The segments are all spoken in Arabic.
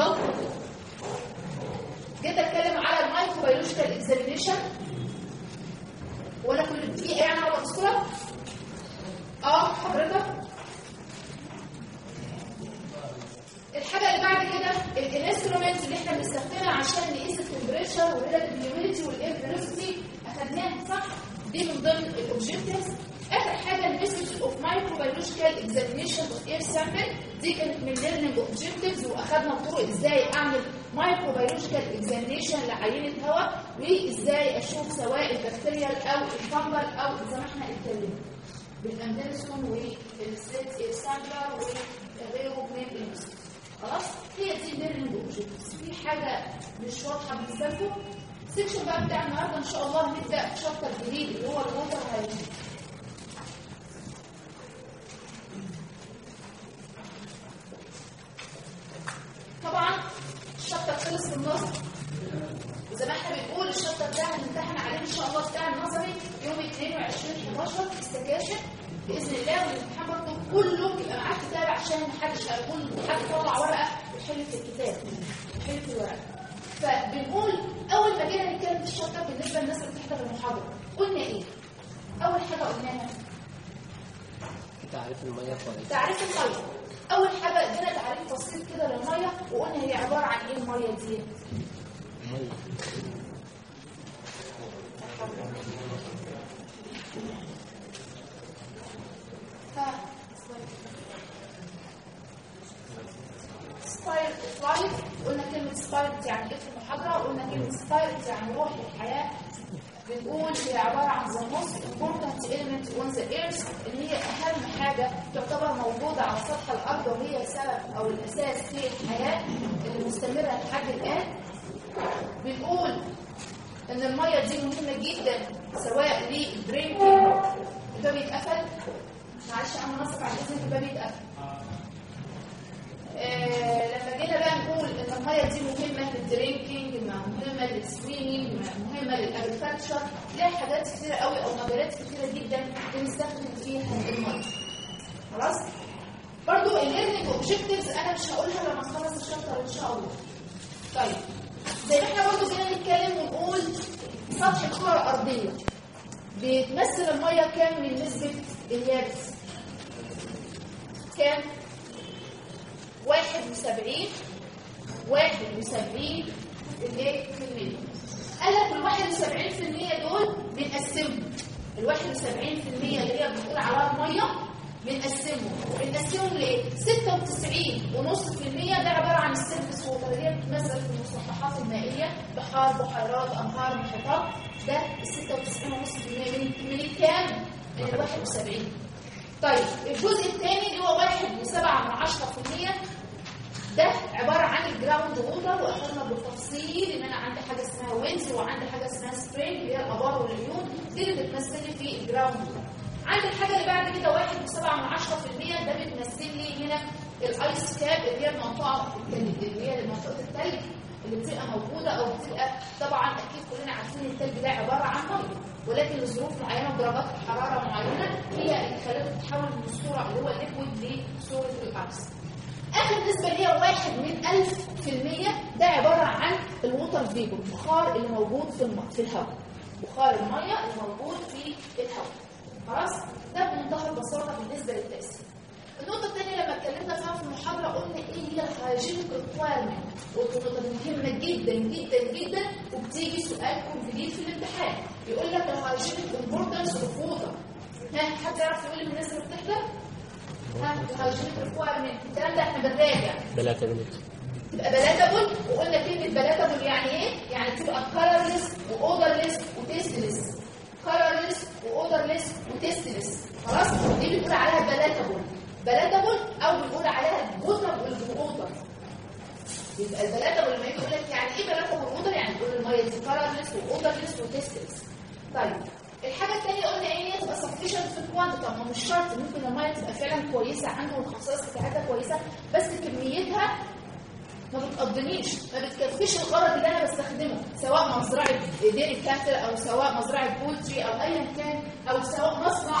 examination جيت أتكلم على ال microbiological examination ولا كل في إيه أنا بذكرها آه حضرتك. الحاجة اللي بعد كده ال instrument اللي إحنا بنستخدمها عشان نقيس ال temperature وال relative humidity أخدناها صح؟ دي من ضمن ال objectives اخر حاجة ال method of microbiological examination of air sample دي كانت من learning objectives وأخدنا طرق إزاي أعمل microbiological examination لعينة هواء وإزاي أشوف سواء ال bacterial أو ال fungal أو زي ما إحنا اتكلمنا بال Andersen وال slit air sampler وغيره من ال method خلاص؟ هي دي learning objectives في حاجة مش واضحة بالنسبة لكم؟ ال section بقى بتاع النهارده إن شاء الله هنبدأ في chapter جديد اللي هو ال water hygiene طبعا الشابتر خلص في النص. وزي ما إحنا بنقول الشابتر ده هنمتحن عليه إن شاء الله بتاع النظري يوم 22 11 في السكاشن. بإذن الله والامتحان برضه كله يبقى معاك كتاب عشان محدش هيقول حد طلع ورقة بتحل في الكتاب بتحل في الورقة. فبنقول أول ما جينا نتكلم في الشابتر بالنسبة للناس اللي بتحضر المحاضرة قلنا إيه؟ أول حاجة قلناها تعريف المية كويس. تعريف الميه أول حاجة ادينا تعريف بسيط كده للمية وقلنا هي عبارة عن إيه المية دي؟ spirit life قلنا كلمة spirit يعني إيه في المحاضرة؟ وقلنا كلمة spirit يعني روح الحياة. بنقول هي عباره عن the most important element on the earth اللي هي أهم حاجة تعتبر موجودة على سطح الأرض وهي السبب أو الأساس في الحياة اللي مستمرة لحد الآن. بنقول إن المية دي مهمة جدا سواء لل drinking الباب يتقفل معلش أنا نصب على اذن الباب يتقفل آه جينا بقى نقول إن الميه دي مهمة لل drinking مهمة لل swimming مهمة لل agriculture. ليها حاجات كتيرة قوي أو مجالات كتيرة جدا بنستخدم فيها الميه خلاص؟ برضو ال learning objectives أنا مش هقولها لما نخلص ال chapter إن شاء الله. طيب زي ما إحنا برضو جينا نتكلم ونقول سطح الكره الأرضية. بتمثل المية كام من نسبة اليابس؟ كام؟ 71 71 الايه في المية قال لك ال 71% دول بنقسمهم. ال 71% اللي هي بنقول عليها المية بنقسمهم. بنقسمهم لايه 96 ونص في المية. ده عبارة عن ال surface water اللي هي بتتمثل في المسطحات المائية. بحار بحيرات أنهار محيطات. ده ال 96 ونص في المية من من الكام من ال 71 طيب الجزء الثاني اللي هو 1.7 من 10% ده عبارة عن ال ground water واخدنا بالتفصيل إن wells وعندي حاجة اسمها spring اللي هي الأبار والعيون. دي اللي بتمثل لي في ال ground عندي الحاجة اللي بعد كده 1.7% ده بتمثل لي هنا ال ice cap اللي هي المنطقة اللي هي منطقة التلج اللي بتبقى موجودة أو بتبقى طبعا أكيد كلنا عارفين التلج ده عبارة عن مية. ولكن لظروف معينة ودرجات حرارة معينة هي اللي خلته تتحول من الصورة اللي هو ال liquid لصورة ال ice آخر نسبة اللي هي واحد من ألف في المية ده عبارة عن ال water vapor البخار اللي موجود في. في الهواء. بخار المية اللي موجود في الهواء. خلاص؟ ده بمنتهى البساطة بالنسبة للتاثير النقطة الثانية لما اتكلمنا فيها في المحاضرة قلنا إيه هي ال hygienic requirement والنقطة دي مهمة جدا جدا جدا. وبتيجي سؤال complete في الامتحان. يقول لك ال hygienic importance of water ها؟ حد يعرف يقول لي الناس ال hygienic requirement الكلام ده إحنا بنراجع تبقى وقلنا كلمة palatable يعني إيه؟ يعني تبقى كلرلس واودرلس وتيستلس كلرلس واودرلس وتيستلس خلاص؟ دي بنقول عليها palatable palatable أو بنقول عليها potable water يبقى ال palatable لما يجي يقول لك يعني إيه palatable water يعني تقول المية دي colorless و odorless و tasteless طيب. الحاجة الثانية قلنا إيه؟ تبقى sufficient في ال quantity ما مش شرط ممكن المية تبقى فعلا كويسة عنده والخصائص بتاعتها كويسة بس كميتها ما بتقضنيش ما بتكفيش الغرض اللي أنا بستخدمه سواء مزرعة dairy cattle أو سواء مزرعة poultry أو ايا كان أو سواء مصنع.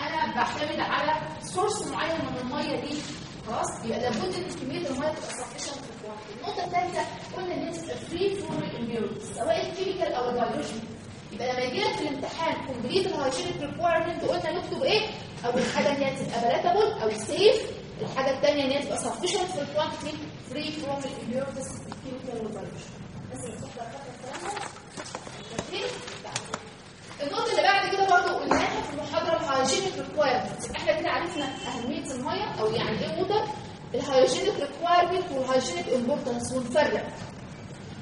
أنا بعتمد على source معين من المية دي. خلاص؟ يبقى لابد إن كمية المية تبقى sufficient في ال quantity النقطة الثالثه قلنا إن هي تبقى free from ال impurities سواء ال chemical أو البيولوجي يبقى لما يجي لك في الامتحان complete ال hygienic requirement قلنا نكتب إيه؟ أول حاجة إن هي تبقى palatable أو safe الحاجة الثانية إن هي تبقى sufficient في ال quantity free from ال impurities ال chemical والبيولوجي بس النقطة اللي بعد كده برضه قلناها في المحاضرة ال hygienic requirement إحنا كده عرفنا أهمية المية أو يعني إيه water ال hygienic requirement وال hygienic importance ونفرق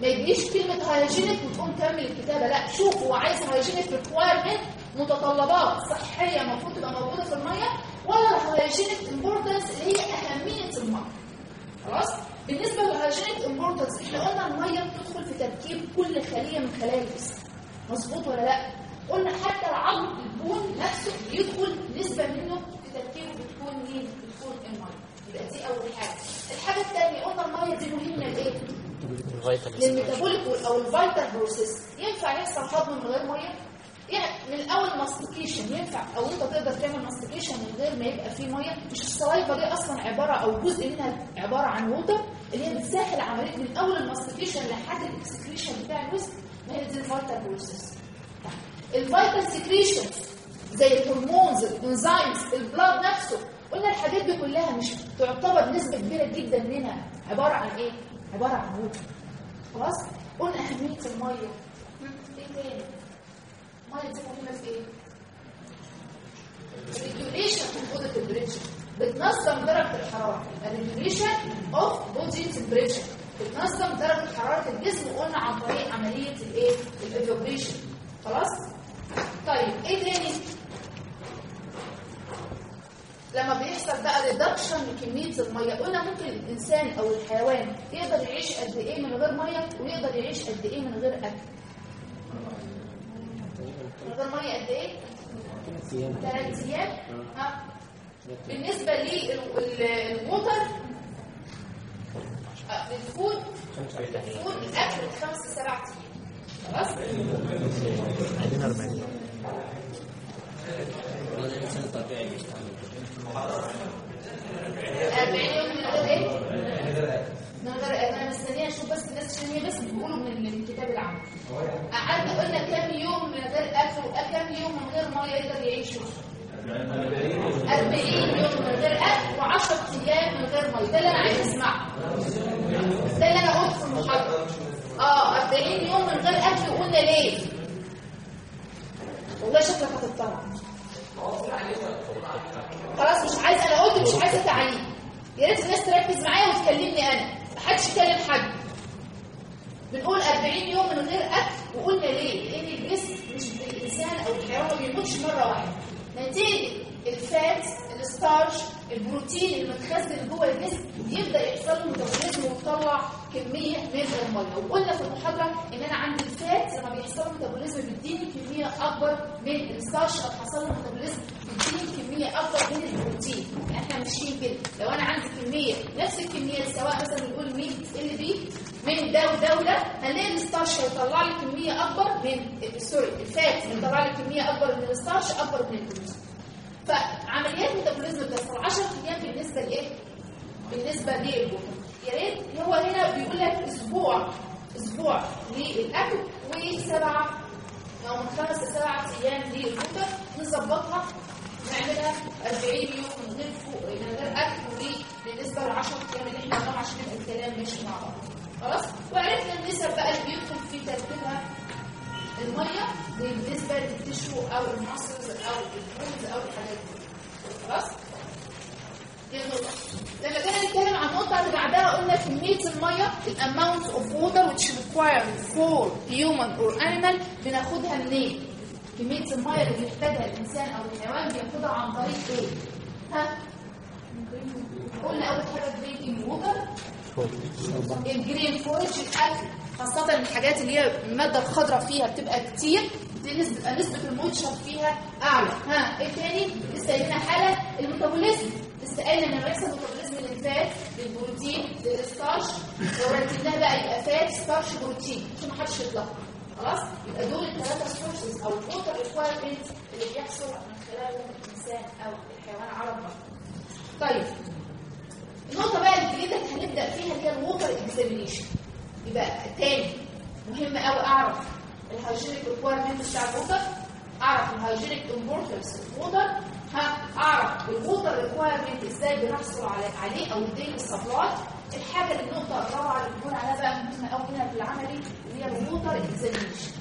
ما يجيش كلمة hygienic وتقوم كامل الكتابة. لا شوف هو عايز hygienic requirement متطلبات صحية المفروض تبقى موجودة في المية ولا ال hygienic importance اللي هي أهمية المية. خلاص؟ بالنسبة لل hygienic importance إحنا قلنا المية بتدخل في تركيب كل خلية من خلايا الجسم. مظبوط ولا لا؟ قلنا حتى العظم ال bone نفسه بيدخل نسبة منه في تركيبه بتكون مين؟ بتكون المية يبقى دي أول حاجة. الحاجة الثانية قلنا المية دي مهمة لإيه؟ لل metabolic أو ال vital process ينفع يحصل هضم من غير مية؟ يعني من الأول mastication ينفع. أو أنت تقدر تعمل mastication من غير ما يبقى فيه مية؟ مش ال saliva دي أصلا عبارة أو جزء منها عبارة عن water اللي هي بتسهل عمليه من أول ال mastication لحد ال excretion بتاع ال waste. ما هي دي ال vital process ال vital secretion زي ال hormones ال enzymes ال blood نفسه قلنا الحاجات دي كلها مش تعتبر نسبة كبيرة جدا منها. عبارة عن إيه؟ عبارة عن water خلاص؟ قلنا أهمية المية. إيه تاني؟ المية دي مهمة في إيه؟ regulation of body temperature بتنظم درجة الحرارة. ال regulation of body temperature بتنظم درجة حرارة الجسم. وقلنا عن طريق عملية الإيه؟ ال evaporation خلاص؟ طيب إيه تاني؟ لما بيحصل بقى reduction لكميه المية قلنا ممكن الإنسان أو الحيوان يقدر يعيش قد إيه من غير مية ويقدر يعيش قد إيه من غير أكل؟ من غير مية قد إيه؟ ثلاث أيام. ها؟ بالنسبة لل water الفود الفود الأكل خمس سبع أيام. خلاص؟ عايزين 40 الانسان الطبيعي بيستعمل 40 يوم من غير أنا مستنية أشوف بس الناس عشان هي بس بيقولوا من الكتاب العام. قعدنا قلنا كام يوم من غير أكل وكام يوم من غير مية يقدر يعيشوا 40 يوم من غير أكل و10 أيام من غير مية. ده اللي أنا عايز أسمعه. ده اللي أنا قلته في المحاضرة. آه 40 يوم من غير أكل وقلنا ليه؟ والله شكلك هتطلع. خلاص مش عايز أنا قلت مش عايزه تعليق يا ريت الناس تركز معايا وتكلمني أنا. محدش يكلم حد. بنقول 40 يوم من غير أكل وقلنا ليه؟ لأن الجسم مش الانسان أو الحيوان ما بيموتش مرة واحدة. نتيجة ال fat ال starch البروتين المتخزن جوه الجسم يبدأ يحصل له metabolism ويطلع كمية من المية. وقلنا في المحاضرة إن أنا عندي ال fat لما بيحصل له metabolism بيديني كمية أكبر من ال starch أو حصل له metabolism بيديني كمية اكبر من البروتين. يعني إحنا ماشيين كده. لو أنا عندي كمية نفس الكمية سواء مثلا بنقول 100 LB من ده وده وده هنلاقي ال starch هيطلع لي كمية أكبر من sorry ال fat هيطلع لي كمية أكبر من ال starch أكبر من البروتين. فعمليات metabolism بتحصل 10 أيام بالنسبة لإيه؟ بالنسبة للبطن يا ريت هو هنا بيقول لك أسبوع أسبوع للأكل وسبعة أو من خمس لسبعه أيام للبطن نظبطها نعملها 40 يوم من غير فوق من غير أكل وبالنسبه ل 10 أيام اللي إحنا قلناهم عشان الكلام ماشي مع بعض. خلاص؟ وعرفنا النسب بقى اللي بيدخل في تركيبها المية بالنسبة لل tissue أو ال muscles أو ال bones أو الحاجات دي. خلاص؟ دي لما جينا نتكلم عن النقطه اللي بعدها قلنا كمية المية ال amount of water which required for human or animal بناخدها منين؟ كمية المية اللي بيحتاجها الإنسان أو الحيوان بياخدها عن طريق إيه؟ ها؟ قلنا أول حاجة drinking water ال green forage الاكل خاصة الحاجات اللي هي المادة الخضراء فيها بتبقى كتير دي نسبة, نسبة ال moisture فيها أعلى. ها إيه تاني؟ لسه حالة ال metabolism. قايلين إن بيحصل metabolism لل fat للبروتين لل starch لو رتبناها بقى يبقى fat starch protein عشان ما حدش يتلخبط خلاص؟ يبقى دول الثلاثة sources أو ال water requirement اللي بيحصل من خلالهم الإنسان أو الحيوان على الأرض. طيب النقطة بقى الجديدة اللي هنبدأ فيها اللي هي ال water examination يبقى تاني مهم قوي أعرف ال hygienic requirement بتاع ال water أعرف ال hygienic importance ال water اعرف ال water requirement إزاي بنحصل عليه أو ال daily supply الحاجة النقطة الرابعه اللي بنقول عليها بقى مهمة قوي هنا في العملي اللي هي ال water examination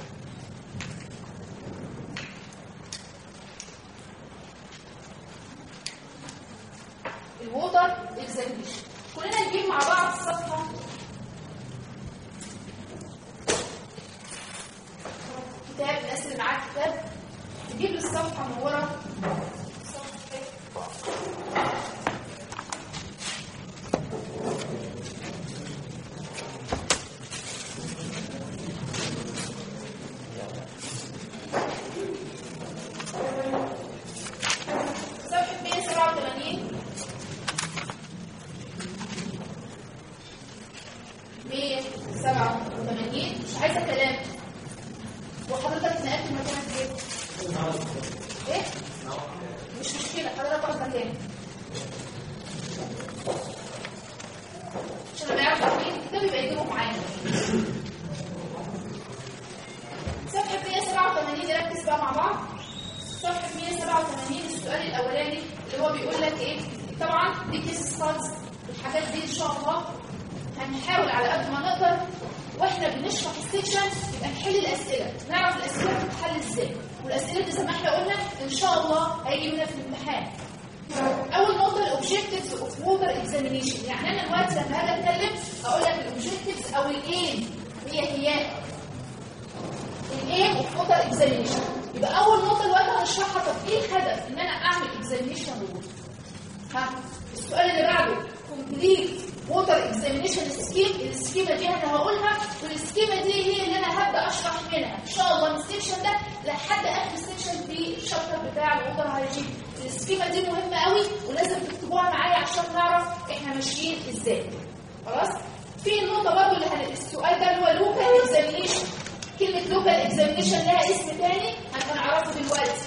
examination لها اسم تاني هنبقى نعرفه دلوقتي.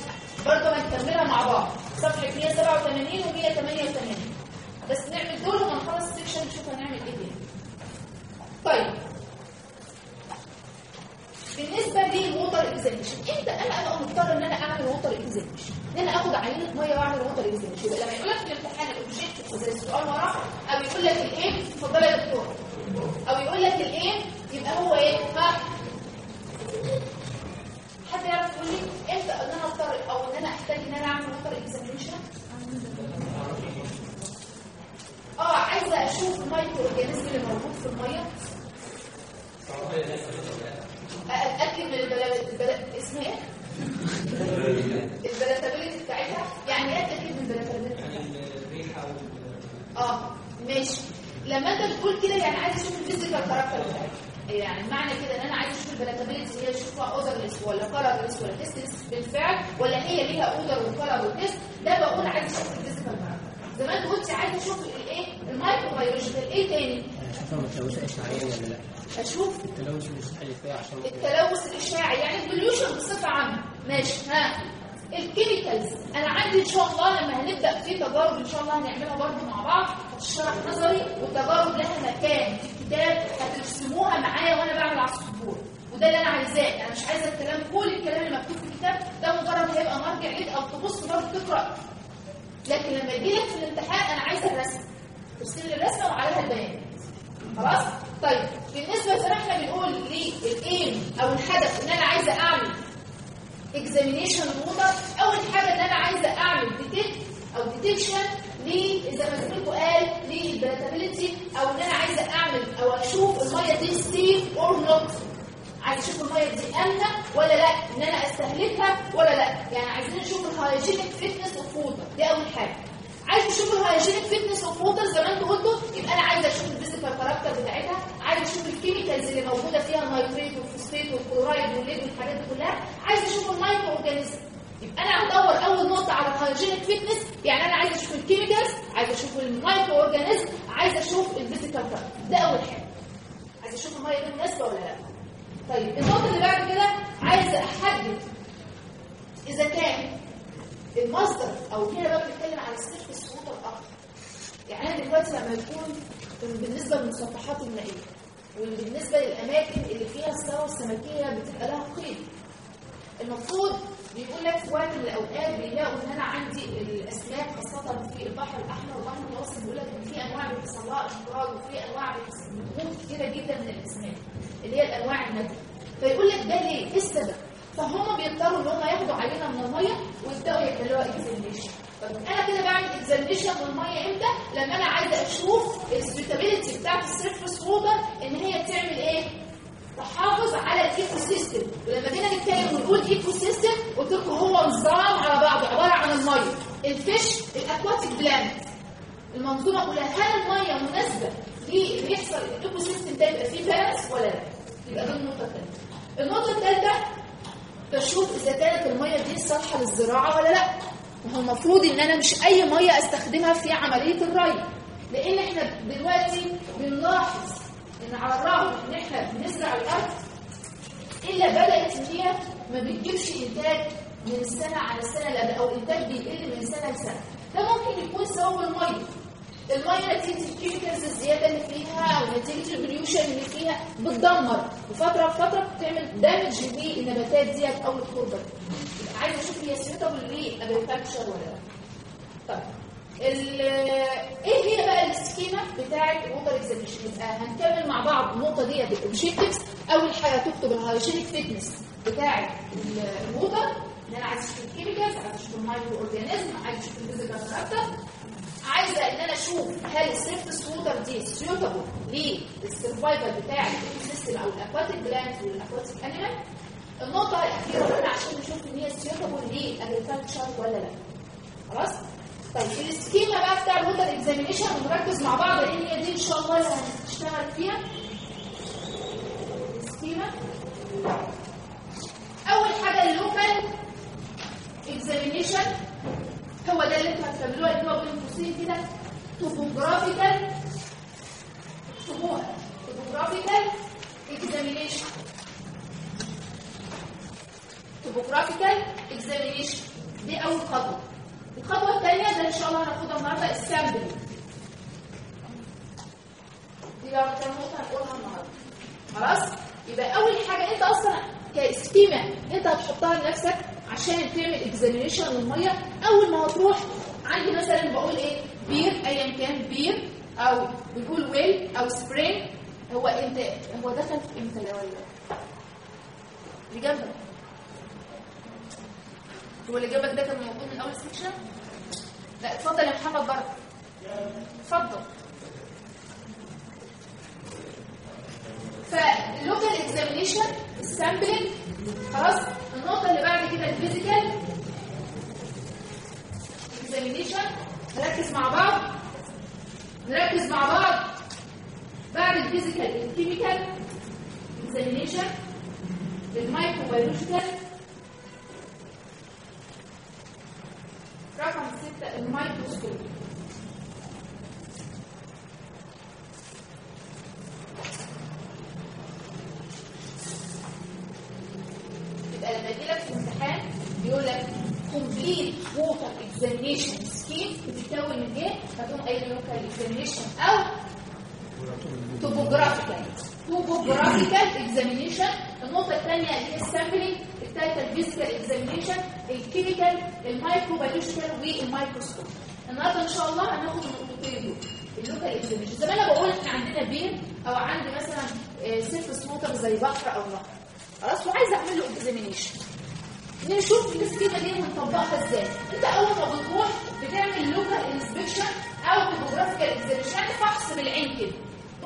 برضو هنكملها مع بعض. صفحة 187 و 188 بس نعمل دول وما نخلص السكشن نشوف هنعمل إيه تاني. طيب. بالنسبة لل water examination إمتى أنا أبقى مضطر إن أنا أعمل water examination إن أنا آخد عينة مية وأعمل water examination يبقى لما يقول لك في الامتحان ال objective زي السؤال وراه أو يقول لك الايه اتفضل يا دكتور. أو يقول لك الايه يبقى هو إيه؟ يعرف يقول لي إمتى ان أنا اضطر أو إن أنا أحتاج إن أنا أعمل water examination آه عايزة أشوف ال microorganism اللي موجود في المية. اتاكد من. ال pala... اسمها إيه؟ ال palatability بتاعتها. يعني إيه التاكيد ال palatability يعني الريحه آه ماشي. لما أنت بتقول كده يعني عايز أشوف ال physical character بتاعتها. يعني معنى كده إن أنا عايز أشوف ال palatability هي أشوفها odorless ولا colorless ولا tasteless بالفعل ولا هي ليها odor و color و taste ده بقول عايز أشوف ال physical character زي ما أنت قلت عايز أشوف الايه ال microbiological إيه تاني؟ أشوفها متلوثه اشعاعيا ولا لأ؟ أشوف التلوث فيها عشان التلوث الإشعاعي يعني ال pollution بصفة عامة. ماشي ها. ال chemicals. أنا عندي إن شاء الله لما هنبدأ في تجارب إن شاء الله هنعملها برضه مع بعض هتشرح نظري والتجارب لها مكان. في الكتاب هترسموها معايا وأنا بعمل على السبورة وده اللي أنا عايزاه. أنا مش عايزة الكلام كل الكلام اللي مكتوب في الكتاب ده مجرد هيبقى مرجع ليك أو تبص برضه تقرأ. لكن لما يجي لك في الامتحان أنا عايزة الرسم. ترسم لي الرسمة وعليها البيان. خلاص؟ طيب بالنسبة زي ما إحنا بنقول لل aim أو الهدف ان أنا عايزة أعمل examination water أول حاجة ان أنا عايزة أعمل detect أو detection زي ما زميلكم قال لل palatability أو إن أنا عايزة أعمل أو أشوف المية دي safe or not عايز أشوف المية دي امنه ولا لأ؟ إن أنا أستهلكها ولا لأ؟ يعني عايزين نشوف ال hygienic fitness of water دي أول حاجة. عايز أشوف ال hygienic fitness of water زي ما أنتوا قلتوا يبقى أنا عايزة أشوف ال physical character بتاعتها. عايزه أشوف ال chemicals اللي موجودة فيها ال nitrite والفوسفات وال chloride وال lead والحاجات دي كلها؟ عايزه أشوف ال microorganism يبقى أنا هدور أول نقطة على ال hygienic fitness يعني أنا عايزه أشوف ال chemicals عايزه أشوف ال microorganism عايزه أشوف ال physical ده أول حاجة. عايزه أشوف المية دي مناسبة ولا لأ؟ طيب النقطة اللي بعد كده عايزه أحدد إذا كان المصدر أو هنا بقى بنتكلم على ال surface water أكتر يعني أنا دلوقتي لما يكون بالنسبة للمسطحات المائيه وبالنسبة للأماكن اللي فيها الثروه السمكية بتبقى لها قيمة المفروض بيقول لك في وقت من الأوقات بيلاقوا إن أنا عندي الاسماك خاصة في البحر الأحمر والبحر المتوسط بيقول لك إن في أنواع بيحصل انقراض وفي أنواع بتموت كتيرة جدا من الأسماك اللي هي الأنواع النادرة فيقول لك ده ليه؟ إيه السبب؟ فهم بيضطروا إن هم ياخدوا عينه من المية ويبدأوا يعملوها examination أنا كده بعمل examination للميه إمتى؟ لما أنا عايزة أشوف ال suitability بتاعت ال surface water ان هي بتعمل إيه؟ تحافظ على ال ecosystem ولما جينا نتكلم ونقول ecosystem قلت لكم هو نظام على بعضه عبارة عن المية ال fish ال aquatic plant المنظومة كلها هل المية مناسبة للي يحصل ال ecosystem ده يبقى فيه balance ولا لا؟ يبقى دي النقطة الثانية النقطة الثالثه بشوف إذا كانت المية دي صالحة للزراعة ولا لا ما هو المفروض إن أنا مش أي مية أستخدمها في عملية الري. لأن إحنا دلوقتي بنلاحظ إن على الرغم إن إحنا بنزرع الأرض إلا بدأت إن هي ما بتجيبش إنتاج من السنة على قبل أو الانتاج بيقل من سنة لسنة. ده ممكن يكون سبب المية. المية نتيجه ال chemicals الزيادة اللي فيها أو نتيجه ال pollution اللي فيها بتدمر. وفترة بفترة بتعمل damage للنباتات ديت أو التربة. عايزة أشوف هي suitable لل agriculture ولا لأ. طيب إيه هي بقى ال schema بتاعه ال water examination يبقى هنكمل مع بعض النقطة ديت بال objectives أول حاجة تكتب ال hygienic fitness بتاعه ال water إن أنا عايز أشوف ال chemicals عايز أشوف ال microorganism عايز أشوف ال physical character عايزة إن أنا أشوف هل ال surface water دي suitable لل survival بتاع ال ecosystem أو ال aquatic plant وال aquatic animal؟ النقطة الاخيره هنا عشان نشوف إن هي suitable لل agriculture ولا لأ. خلاص؟ طيب ال schema بقى بتاع ال water examination ونركز مع بعض لأن هي دي إن شاء الله اللي هنشتغل فيها. ال schema. أول حاجة ال local examination هو ده اللي أنتوا هتكملوها اللي هو بين قوسين كده topographical اكتبوها topographical examination topographical examination دي أول خطوة. الخطوة الثانية ده إن شاء الله هناخدها النهارده ال sample دي بقى كام نقطة هنقولها النهارده. خلاص؟ يبقى أول حاجة أنت أصلا ك schema أنت هتحطها لنفسك عشان تعمل examination للميه أول ما هتروح عندي مثلا بقول إيه بير ايا كان بير أو بنقول well أو spring هو أنت هو دخل في إمتى ده ولا اللي جنبك. هو اللي جنبك ده كان موجود من أول سيكشن لا اتفضل يا محمد بركه اتفضل. فال local examination ال sampling خلاص؟ النقطة اللي بعد كده ال physical examination نركز مع بعض نركز مع بعض. بعد ال physical ال chemical examination ال microbiological رقم 6 ال microscopy water examination scheme بتتكون من إيه؟ هتقوم قايل local examination أو topographical topographical examination النقطة الثانية اللي هي ال sampling الثالثة الفيزيكال اكزامينيشن الكيميكال المايكروبيولوجيكال والمايكروسكوب النهارده ان شاء الله هناخد النقطتين دول ال local examination زي ما أنا بقول إحنا عندنا بير أو عندي مثلا surface water زي بحر أو نهر. خلاص وعايزه اعمل له examination نشوف ال schema دي هنطبقها إزاي. أنت أول ما بتروح بتعمل local inspection أو examination يعني فحص بالعين كده.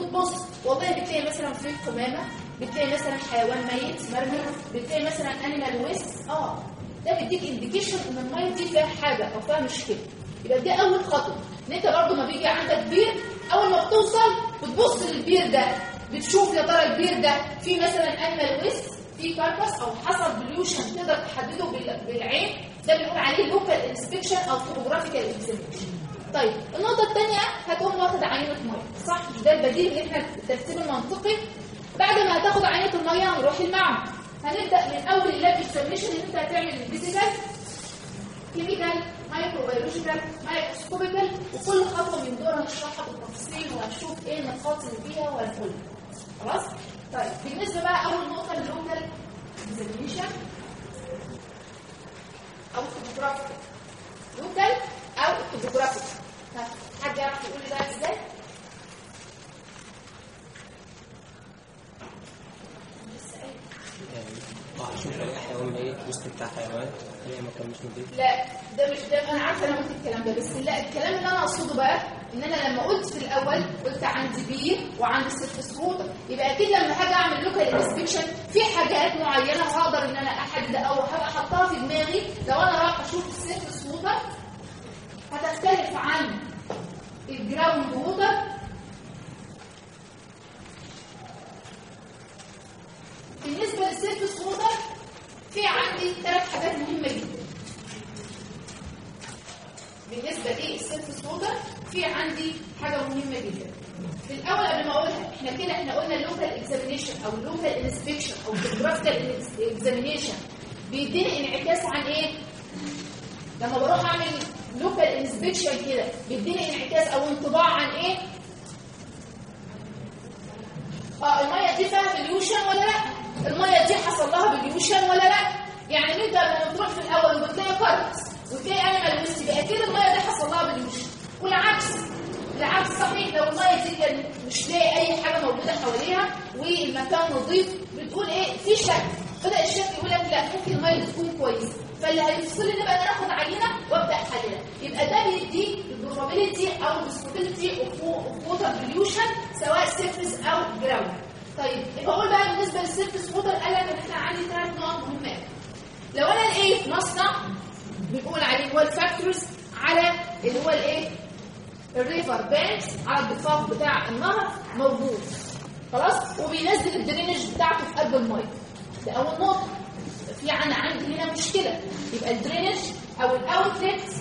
بتبص والله بتلاقي مثلا في قمامة بتلاقي مثلا حيوان ميت مرمي بتلاقي مثلا animal waste آه ده بيديك indication إن المية دي فيها حاجة أو فيها مشكلة. يبقى دي أول خطوة. إن أنت برضو ما بيجي عندك بير أول ما بتوصل بتبص للبير ده بتشوف يا ترى البير ده فيه مثلا animal waste في carcass أو حصل pollution تقدر تحدده بال- بالعين ده بنقول عليه local inspection أو topographical examination طيب النقطة الثانية هتقوم واخد عينه مية. صح مش ده البديل اللي إحنا الترتيب المنطقي بعد ما هتاخد عينه المية هنروح المعمل. هنبدأ من أول ال lab examination ان أنت هتعمل ال physical chemical microbiological microscopical وكل خطوة من دول هنشرحها بالتفصيل وهنشوف إيه النقاط اللي فيها وهنقولها. خلاص؟ طيب بالنسبة بقى أول نقطة ال local examination أو ال topographical local أو ال topographical ها، حد يعرف يقول لي بقى إزاي؟ لسه قايل. حيوان ميت وسط بتاع حيوان لا ده مش ده أنا عارفة أنا قلت الكلام ده بس لا الكلام اللي أنا اقصده بقى إن أنا لما قلت في الأول قلت عندي بير وعندي surface water يبقى أكيد لما هاجي أعمل local inspection في حاجات معينة هقدر إن أنا أحدد أو هبقى احطها في دماغي لو أنا رايح أشوف ال surface water هتختلف عن ال ground water بالنسبة لل surface water في عندي ثلاث حاجات مهمه جدا بالنسبة لل surface water في عندي حاجة مهمة جدا. في الأول قبل ما أقولها إحنا كده إحنا قلنا ال local examination أو ال local inspection أو ال graphical examination بيديني انعكاس عن إيه؟ لما بروح أعمل local inspection كده بيديني انعكاس أو انطباع عن إيه؟ آه المية دي فيها pollution ولا لأ؟ المية دي حصل لها pollution ولا لأ؟ يعني انت لما بتروح في الأول وبتلاقي carcass وتلاقي animal waste يبقى أكيد المية دي حصل لها pollution والعكس. العكس صحيح لو الميه كان مش لاقي أي حاجة موجودة حواليها والمكان نظيف. بتقول إيه؟ في شك. بدأ الشك يقول لك لا ممكن المية تكون كويسة. فاللي هيفصلني بقى إن أنا أخد عينة وأبدأ أحللها. يبقى ده بيديك ال probability أو ال probability of water pollution سواء surface أو ground طيب يبقى أقول بقى بالنسبة لل surface water قال لك إن إحنا عندي ثلاث نقط مهمه لو أنا لقيت مصنع بنقول عليه هو ال factors على اللي هو الإيه؟ ال river banks على الضفاف بتاع النهر موجود. خلاص؟ وبينزل ال drainage بتاعته في قلب الميه ده أول نقطة. في أنا عندي هنا مشكلة. يبقى ال drainage أو ال outlet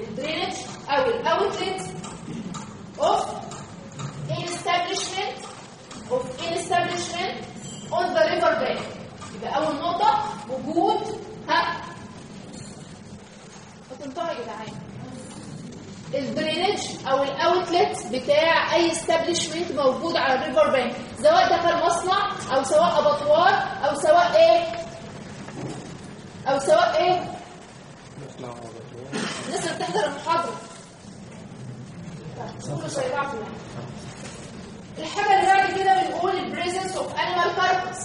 ال drainage أو ال outlet of establishment of establishment on the river bank. يبقى أول نقطة وجود ها. هتنطقوا يا جدعان. ال drainage أو ال outlet بتاع أي establishment موجود على ال river bank سواء كان مصنع أو سواء abattoir أو سواء إيه؟ أو سواء إيه. الناس اللي بتحضر المحاضرة. الحاجة اللي بعد كده بنقول ال presence of animal carcass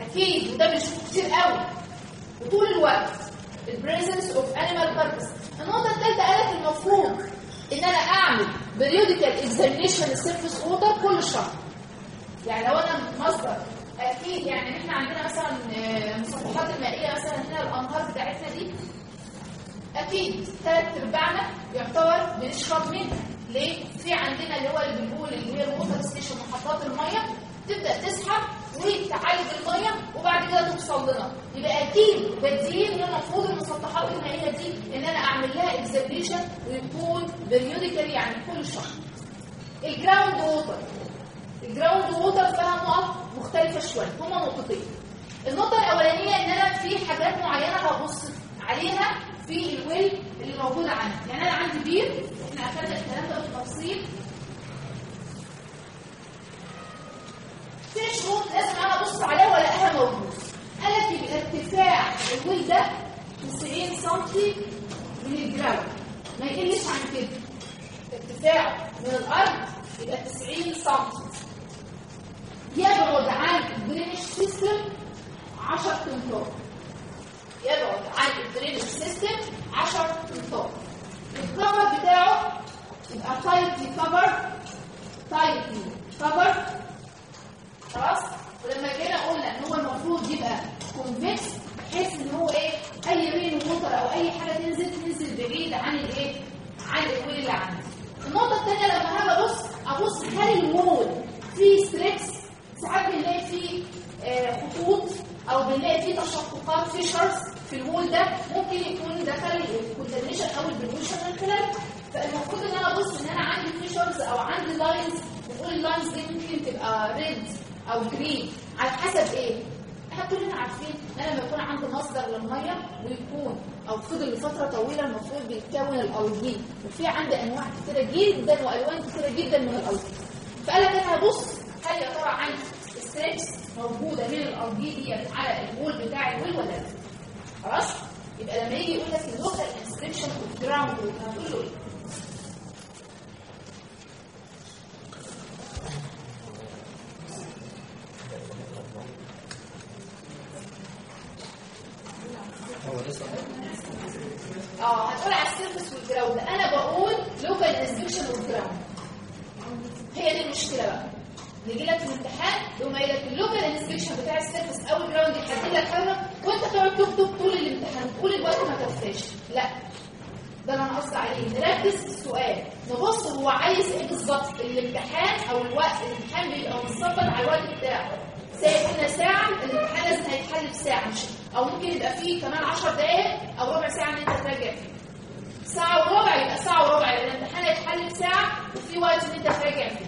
أكيد وده بنشوفه كتير قوي. وطول الوقت. ال presence of animal carcass النقطة الثالثه قالت المفروض إن أنا أعمل periodical examination لل surface water كل شهر. يعني لو أنا مصدر أكيد يعني إحنا عندنا مثلا آه، المسطحات المائية مثلا هنا الأنهار بتاعتنا دي. أكيد ثلاث أرباعنا يعتبر بنشرب منها. ليه؟ في عندنا اللي هو اللي بنقول اللي هي ال water station محطات المية. تبدأ تسحب وتعالج المية وبعد كده توصل لنا يبقى أكيد بديهيا إن المفروض المسطحات المائيه دي إن أنا أعمل لها examination ويكون periodically يعني كل شهر. ال ground water ال ground water فيها نقط مختلفة شوية هما نقطتين. النقطة الأولانية إن أنا في حاجات معينة هبص عليها في ال well اللي موجودة عندي. يعني أنا عندي بير إحنا اخدنا الكلام ده بالتفصيل. في شروط لازم أنا أبص عليها وألاقيها موجودة. قال لك يبقى ارتفاع ال well ده 90 سم من ال ground ما يقلش عن كده. ارتفاعه من الأرض يبقى 90 سم يبعد عن ال drainage system 10 امتار يبعد عن ال drainage system 10 امتار ال cover بتاعه يبقى tightly cover tightly cover خلاص؟ ولما جينا قلنا إن هو المفروض يبقى convex بحيث إن هو إيه؟ أي rain water أو أي حاجة تنزل تنزل بعيد عن الإيه؟ عن ال well اللي عندي. النقطة الثانية لما هاجي ابص أبص هل ال wall فيه streaks ساعات بنلاقي فيه آه خطوط أو بنلاقي فيه تشققات fissures في ال wall ده ممكن يكون دخل ال contamination أو ال pollution من خلاله فالمفروض إن أنا أبص إن أنا عندي fissures أو عندي lines بنقول ال lines دي ممكن تبقى red أو green. على حسب إيه؟ إحنا كلنا عارفين إن لما يكون عندي مصدر للمية ويكون أو فضل لفترة طويلة المفروض بيتكون الالجين وفي عندي أنواع كتيرة جدا وألوان كتيرة جدا من الالجين فقال لك أنا هبص هل يا ترى عندي stripes موجودة من الالجين دي على ال wall بتاع ال well ولا لا؟ خلاص؟ يبقى لما يجي يقول لك ال local inspection of ground هتقول له إيه هو لسه آه هتقول على ال surface وال ground أنا بقول local inspection وال ground هي دي المشكلة بقى نيجي لك في الامتحان يقوم قايل لك ال local inspection بتاع ال surface أو ال ground يحدد لك حاجة وانت تقعد تكتب طول الامتحان تقول الوقت ما كفاش لا ده اللي أنا قصدي عليه نركز في السؤال نبص هو عايز إيه بالظبط الامتحان أو الوقت الامتحان بيبقى مظبط على الوقت بتاعه سايب لنا ساعه الامتحان لازم هيتحل في ساعه مش أو ممكن يبقى فيه كمان 10 دقائق أو ربع ساعة إن أنت تراجع فيه. ساعة وربع يبقى ساعة وربع لأن الامتحان هيتحل ساعة وفي وقت إن أنت تراجع فيه.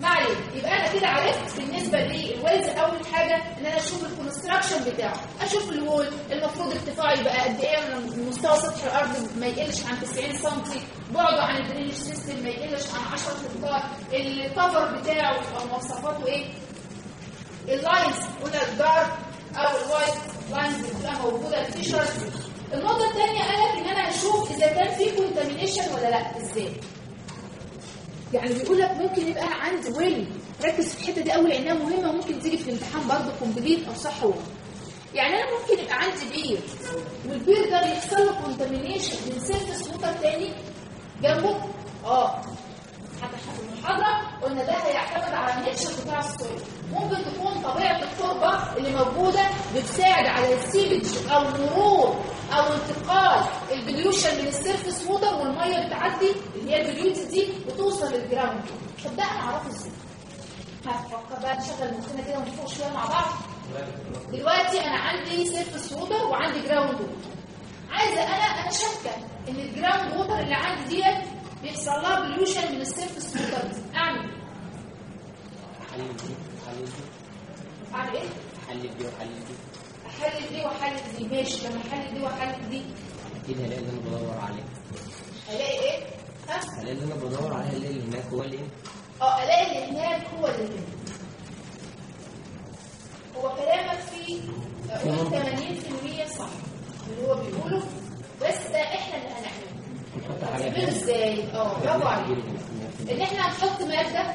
ما عليك. يبقى أنا كده عرفت بالنسبة لل wells أول حاجة إن أنا أشوف ال construction بتاعه. أشوف ال wall المفروض ارتفاعه يبقى قد إيه من مستوى سطح الأرض ما يقلش عن 90 سم بعده عن ال drainage system ما يقلش عن 10 امتار ال cover بتاعه أو مواصفاته إيه؟ ال lines قلنا ال dark أو ال white lines بتبقى موجودة ال fissures النقطة الثانية قال لك إن أنا هشوف إذا كان في contamination ولا لأ. إزاي؟ يعني بيقول لك ممكن يبقى عندي well. ركز في الحتة دي قوي لأنها مهمة وممكن تيجي في الامتحان برضه complete أو صح وغلط يعني أنا ممكن يبقى عندي بير والبير ده بيحصل له contamination من surface water تاني جنبه. آه. حتى في المحاضرة قلنا ده هيعتمد على ال nature بتاع ال soil ممكن تكون طبيعة اللي موجودة بتساعد على ال seepage أو مرور أو انتقال ال pollution من ال surface water والمية بتعدي اللي هي ال polluted دي وتوصل لل ground. طب ده أنا اعرفه إزاي؟ هفكر بقى نشغل مخنا كده ونفوق شوية مع بعض. دلوقتي أنا عندي surface water وعندي ground water. عايزة أنا أنا شاكه إن ال ground water اللي عندي ديت بيحصل لها pollution من ال surface water دي. أعمل دي أعمل إيه؟ حلل دي وحلل دي. احلل دي واحلل دي. ماشي لما احلل دي واحلل دي. أكيد هلاقي اللي أنا بدور عليه. هلاقي إيه؟ ها؟ هلاقي اللي أنا بدور عليه هلاقي اللي هناك هو اللي إيه؟ آه الاقي اللي هناك هو اللي هنا هو كلامك فيه قول 80% صح اللي هو بيقوله. بس ده إحنا اللي هنعمله. إزاي؟ آه برافو عليك. إن إحنا هنحط مادة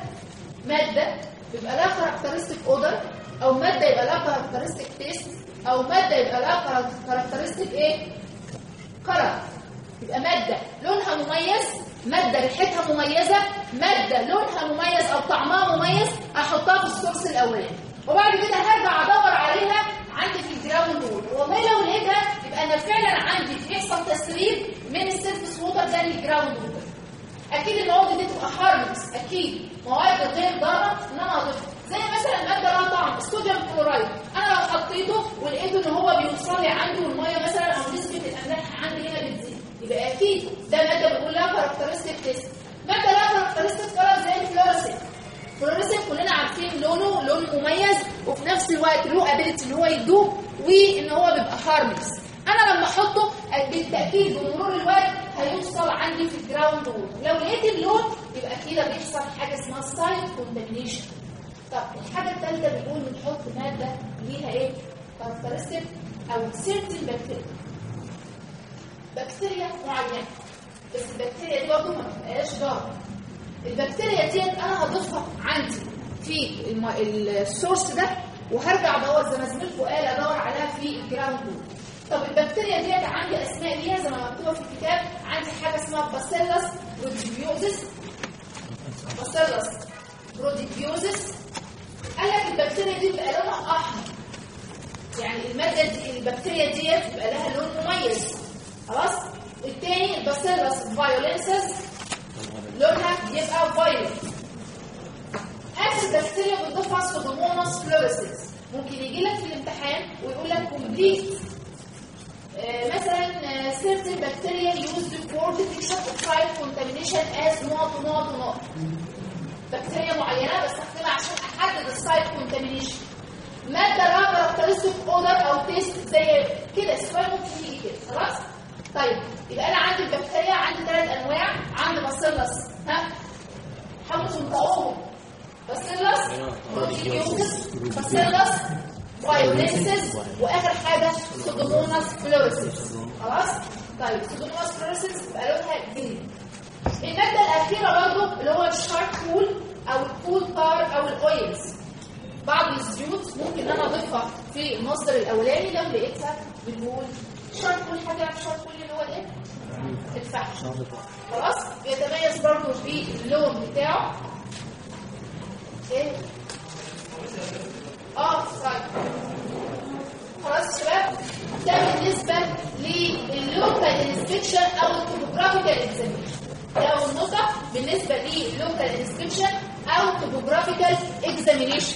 مادة بيبقى لها characteristic odor أو مادة يبقى لها characteristic taste أو مادة يبقى لها characteristic إيه؟ color يبقى مادة. لونها مميز مادة ريحتها مميزة مادة لونها مميز أو طعمها مميز أحطها في ال source الأولاني. وبعد كده هرجع أدور عليها عندي في ال ground well والله لو لقيتها يبقى أنا فعلا عندي بيحصل تسريب من ال surface water ده لل ground water أكيد المواد دي تبقى harmless أكيد. مواد غير ضارة ان أنا اضيفها زي مثلا ماده لها طعم. ال sodium chloride أنا لو حطيته ولقيته إن هو بيوصل لي عندي والميه مثلا أو نسبة الأملاح عندي هنا بتزيد. يبقى أكيد ده ماده بنقول لها characteristic taste ماده لها characteristic color زي ال fluorescent fluorescent كلنا عارفين لونه لون مميز وفي نفس الوقت له ability إن هو يدوب وإن هو بيبقى harmless أنا لما أحطه بالتأكيد بمرور الوقت هيوصل عندي في ال ground لو لقيت اللون يبقى كده بيحصل حاجة اسمها site contamination طب الحاجة الثالثه بنقول بنحط مادة ليها إيه؟ characteristic أو certain بكتيريا بكتيريا معينة. بس البكتيريا دي برضه ما بتبقاش ضارة. البكتيريا ديت أنا هضيفها عندي في الم... ال source ده وهرجع أدور زي ما زميلكم قال أدور عليها في ال ground well طب البكتيريا ديت عندي أسماء ليها زي ما مكتوبة في الكتاب. عندي حاجة اسمها Bacillus prodigiosus Bacillus prodigiosus قال لك البكتيريا دي بيبقى لونها أحمر. يعني المادة دي البكتيريا ديت بيبقى لها لون مميز. خلاص؟ الثاني ال Bacillus violaceus لونها يبقى violet اخر بكتيريا بتضيفها Pseudomonas fluorescens ممكن يجي لك في الامتحان ويقول لك complete مثلا certain bacteria used for detection of site contamination as نقط ونقط ونقط بكتيريا معينة بستخدمها عشان أحدد ال site contamination ماده لها characteristic odor أو taste زي كده السؤال ممكن يجي كده خلاص؟ طيب يبقى أنا عندي البكتيريا عندي ثلاث أنواع عندي Bacillus ها؟ حاولوا تنطقوهم Bacillus prodigiosus Bacillus violaceus وآخر حاجة Pseudomonas fluorescens خلاص؟ طيب Pseudomonas fluorescens يبقى لونها green المادة الأخيرة برضو اللي هو ال charcoal أو ال coal tar أو ال oils بعض الزيوت ممكن ان أنا أضيفها في المصدر الأولاني لو لقيتها بنقول charcoal حاجة عن charcoal اللي هو إيه؟ الفحم. خلاص؟ بيتميز برضو باللون بتاعه. إيه؟ آه طيب خلاص شباب؟ ده بالنسبة لل local inspection أو ال topographical examination. ده النقطه بالنسبة لل local inspection أو topographical examination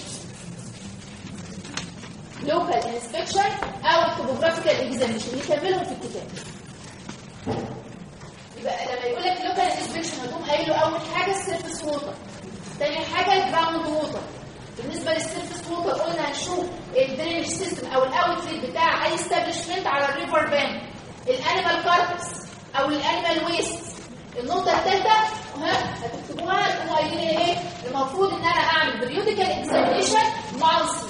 local inspection أو topographical examination نكملهم في الكتاب. يبقى لما يقول لك local inspection هتقوم قايل له أول حاجة ال surface water تاني حاجة ال ground water بالنسبة لل surface water قلنا هنشوف ال drainage system أو ال outlet بتاع أي establishment على ال river bank ال animal carcass أو ال animal waste النقطة الثالثة ها هتكتبوها. تقوموا إيه؟ المفروض إن أنا أعمل periodical examination monthly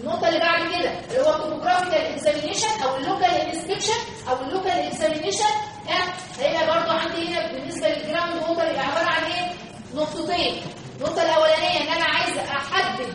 النقطة اللي بعد كده اللي هو topographical examination أو ال local inspection أو ال local examination ها هيبقى برضو عندي هنا بالنسبة لل ground water يبقى عبارة عن إيه؟ نقطتين. النقطة الأولانية إن أنا عايزه أحدد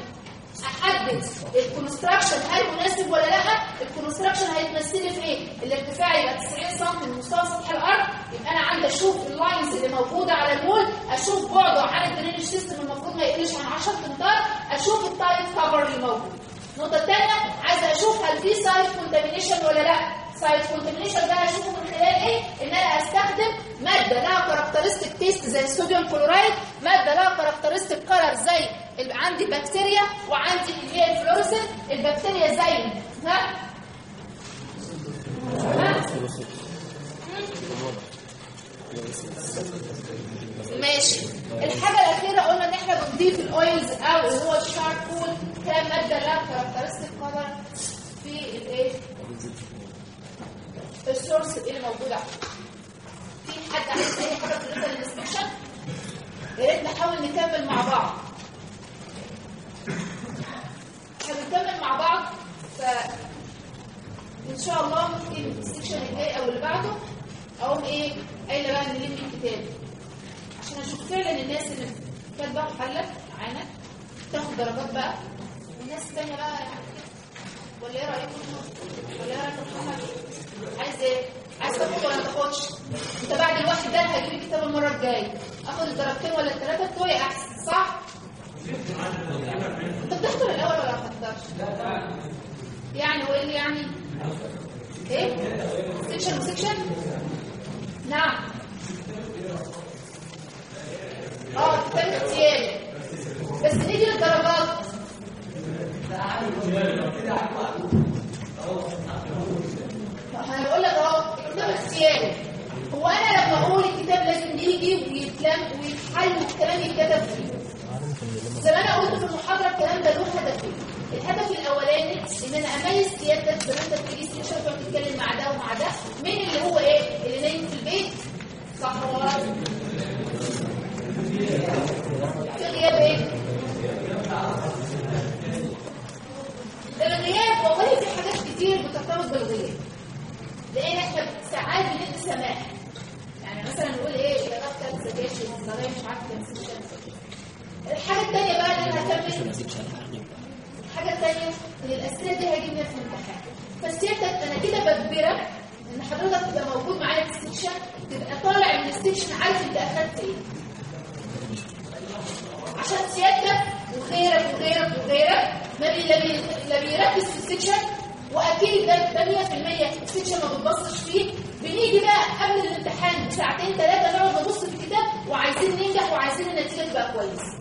احدد ال construction هل مناسب ولا لا؟ ال construction هيتمثل في إيه؟ الارتفاع يبقى 90 سم من مستوى سطح الأرض. يبقى أنا عندي أشوف ال lines اللي موجودة على ال wall أشوف بعده عن ال drainage system المفروض ما يقلش عن 10 امتار أشوف ال type cover اللي موجود. النقطة الثانية عايزة أشوف هل في site contamination ولا لا. site contamination ده هشوفه من خلال إيه؟ إن أنا أستخدم مادة لها characteristic taste زي ال sodium chloride مادة لها characteristic color زي عندي بكتيريا وعندي اللي هي ال fluorescent البكتيريا زي ها؟ ماشي. الحاجة الأخيرة قلنا إن إحنا بنضيف ال oils أو اللي هو ال charcoal كماده لها characteristic color في الايه ال source اللي موجود في حد عايز أي حاجة في ال local inspection يا ريت نحاول نكمل مع بعض. هنكمل مع بعض ف إن شاء الله ممكن ال section الجاي أو اللي بعده أقوم إيه؟ قايلة بقى نلم الكتاب عشان أشوف فعلا الناس اللي كاتبة وحلت معانا. تاخد درجات بقى. والناس الثانية بقى يعني ولا إيه رأيكم؟ ولا إيه رأيكم؟ محمد عايز إيه عايز تاخد ولا ما تاخدش؟ انت بعد الواحد ده هجيب الكتاب المرة الجاية. آخد الدرجتين ولا الثلاثه بتوعي أحسن صح؟ انت بتحضر الأول ولا ما يعني وإيه اللي يعني؟ إيه؟ سيكشن وسيكشن نعم. بيتكتب فيه زي ما أنا قلت في المحاضرة الكلام ده له هدفين الهدف الأولاني إن أنا أميز سيادتك زي ما انت بتيجي سيشن وتقعد تتكلم مع ده ومع ده. مين اللي هو إيه؟ اللي نايم في البيت. صح ولا؟ في غياب إيه؟ الغياب والله في حاجات كتير بترتبط بالغياب. لأن إحنا ساعات بندي سماح يعني مثلا نقول إيه يا رب كان سكاشن صغير مش عارف كان سكاشن الحاجة الثانية بقى اللي أنا هكمل الحاجة الثانية إن الأسئلة دي هجيب في الامتحان. فسيادتك أنا كده بجبرك إن حضرتك تبقى موجود معايا في ال section تبقى طالع من ال section عارف أنت أخدت إيه. عشان سيادتك وغيرك وغيرك وغيرك ما بيركز في ال section وأكيد ده 100% السكشن ما بتبصش فيه. بنيجي بقى قبل الامتحان بساعتين ثلاثة نقعد نبص في الكتاب وعايزين ننجح وعايزين النتيجة تبقى كويسه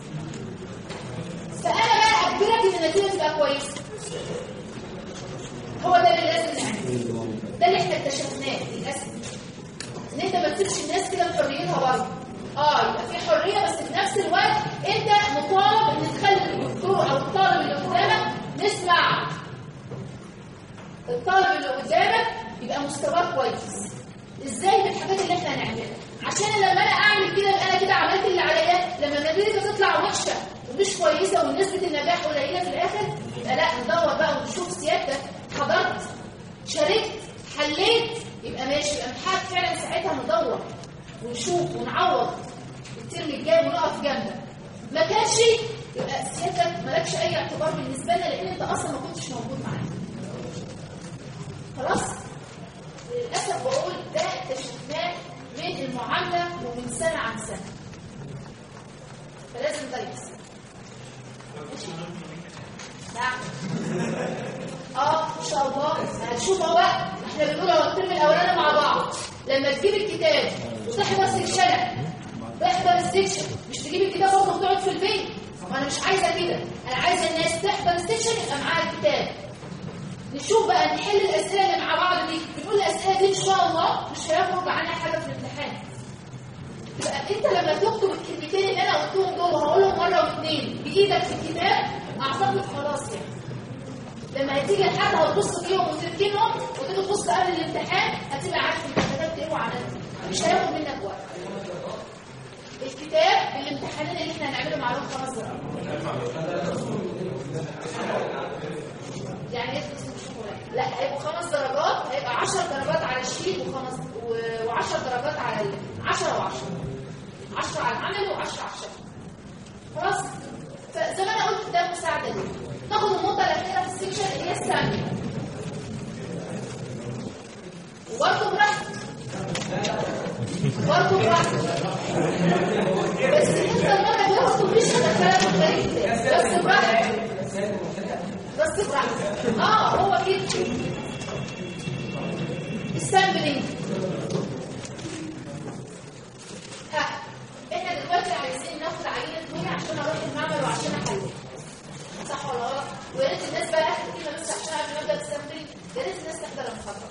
فأنا بقى اجبرك إن النتيجة تبقى كويسة. هو ده اللي لازم نعمله. ده اللي إحنا اكتشفناه للأسف. إن أنت ما تسيبش الناس كده بحريتها برضه. آه يبقى في حرية بس في نفس الوقت أنت مطالب إن تخلي الدكتور أو الطالب اللي قدامك نسمع. الطالب اللي قدامك يبقى مستواه كويس. إزاي؟ بالحاجات اللي إحنا هنعملها. عشان لما أنا أعمل كده أنا كده عملت اللي عليا. لما النتيجة تطلع وحشة ومش كويسة ونسبة النجاح قليلة في الآخر يبقى لا ندور بقى ونشوف سيادتك حضرت شاركت حليت يبقى ماشي. يبقى حق فعلا ساعتها ندور ونشوف ونعوض. الترم الجاي ونقف جنبك ما كانش يبقى سيادتك مالكش أي اعتبار بالنسبة لنا لأن أنت أصلا ما كنتش موجود معانا. خلاص؟ للأسف بقول ده اكتشفناه من المعاملة ومن سنة عن سنة. فلازم نعم آه إن شاء الله. هنشوف اهو بقى إحنا بنقول اهو الترم الأولاني مع بعض. لما تجيب الكتاب وتحضر section ك تحضر ال section مش تجيب الكتاب برضه وتقعد في البيت. وأنا مش عايزة كده. أنا عايزة الناس تحضر ال section يبقى معاها الكتاب. نشوف بقى نحل الأسئلة اللي مع بعض دي. بنقول الأسئلة دي إن شاء الله مش هيخرج عنها حاجة في انت لما تكتب الكلمتين اللي أنا قلتهم دول وهقولهم مرة واثنين بإيدك في الكتاب اعتقد خلاص يعني. لما هتيجي لحد هتبص فيهم وتركنهم وتيجي تبص قبل الامتحان هتبقى عارف انت كتبت إيه وعملت مش هياخد منك وقت. الكتاب بالامتحانات اللي إحنا هنعمله معلوم خمس درجات يعني إيه؟ لا هيبقوا خمس درجات هيبقى 10 درجات على الشيت وخمس و10 درجات على ال 10 و10 10 على العمل و10 على الشغل خلاص؟ فزي ما أنا قلت ده المساعده دي ناخد النقطة الأخيرة في ال section اللي هي ال sampling. وبرضه براحتك. برضه براحتك. بس انت المره دي برضه مش هتدخلها في الطريق. بس براحتك. بس براحتك آه هو كده. ال sampling ها إحنا دلوقتي عايزين ناخد عينة ميه عشان أروح المعمل وعشان احلل صح ولا غلط؟ ويا ريت الناس بقى كلمة بس عشان قبل ما ابدا ال sampling يا ريت الناس تحضر المحاضره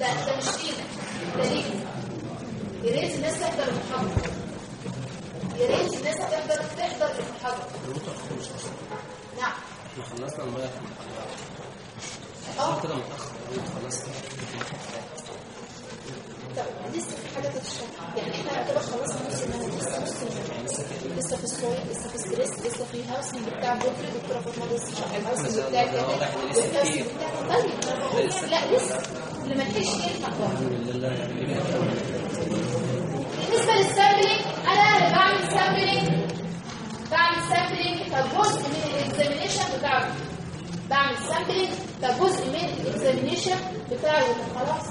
ده ده مش فينا. ده لينا يا ريت الناس تحضر المحاضره يا ريت الناس تحضر تحضر المحاضرة. خلصنا امبارح آه كده متأخر خلصنا طب لسه في حاجة تتشرح يعني إحنا كده خلصنا نص المنهج لسه نص المنهج لسه في ال sewage لسه في stress لسه في housing بتاع الدكتور الدكتوره فاطمة لسه شرح ال housing بتاع كده وال housing. بتاع طيب لا لسه. اللي ما لحقش يلحق برضه الحمد لله بالنسبة لل sampling أنا اللي بعمل sampling بعمل sampling كجزء من ال examination بتاعه بعمل sampling كجزء من ال examination بتاعه. خلاص.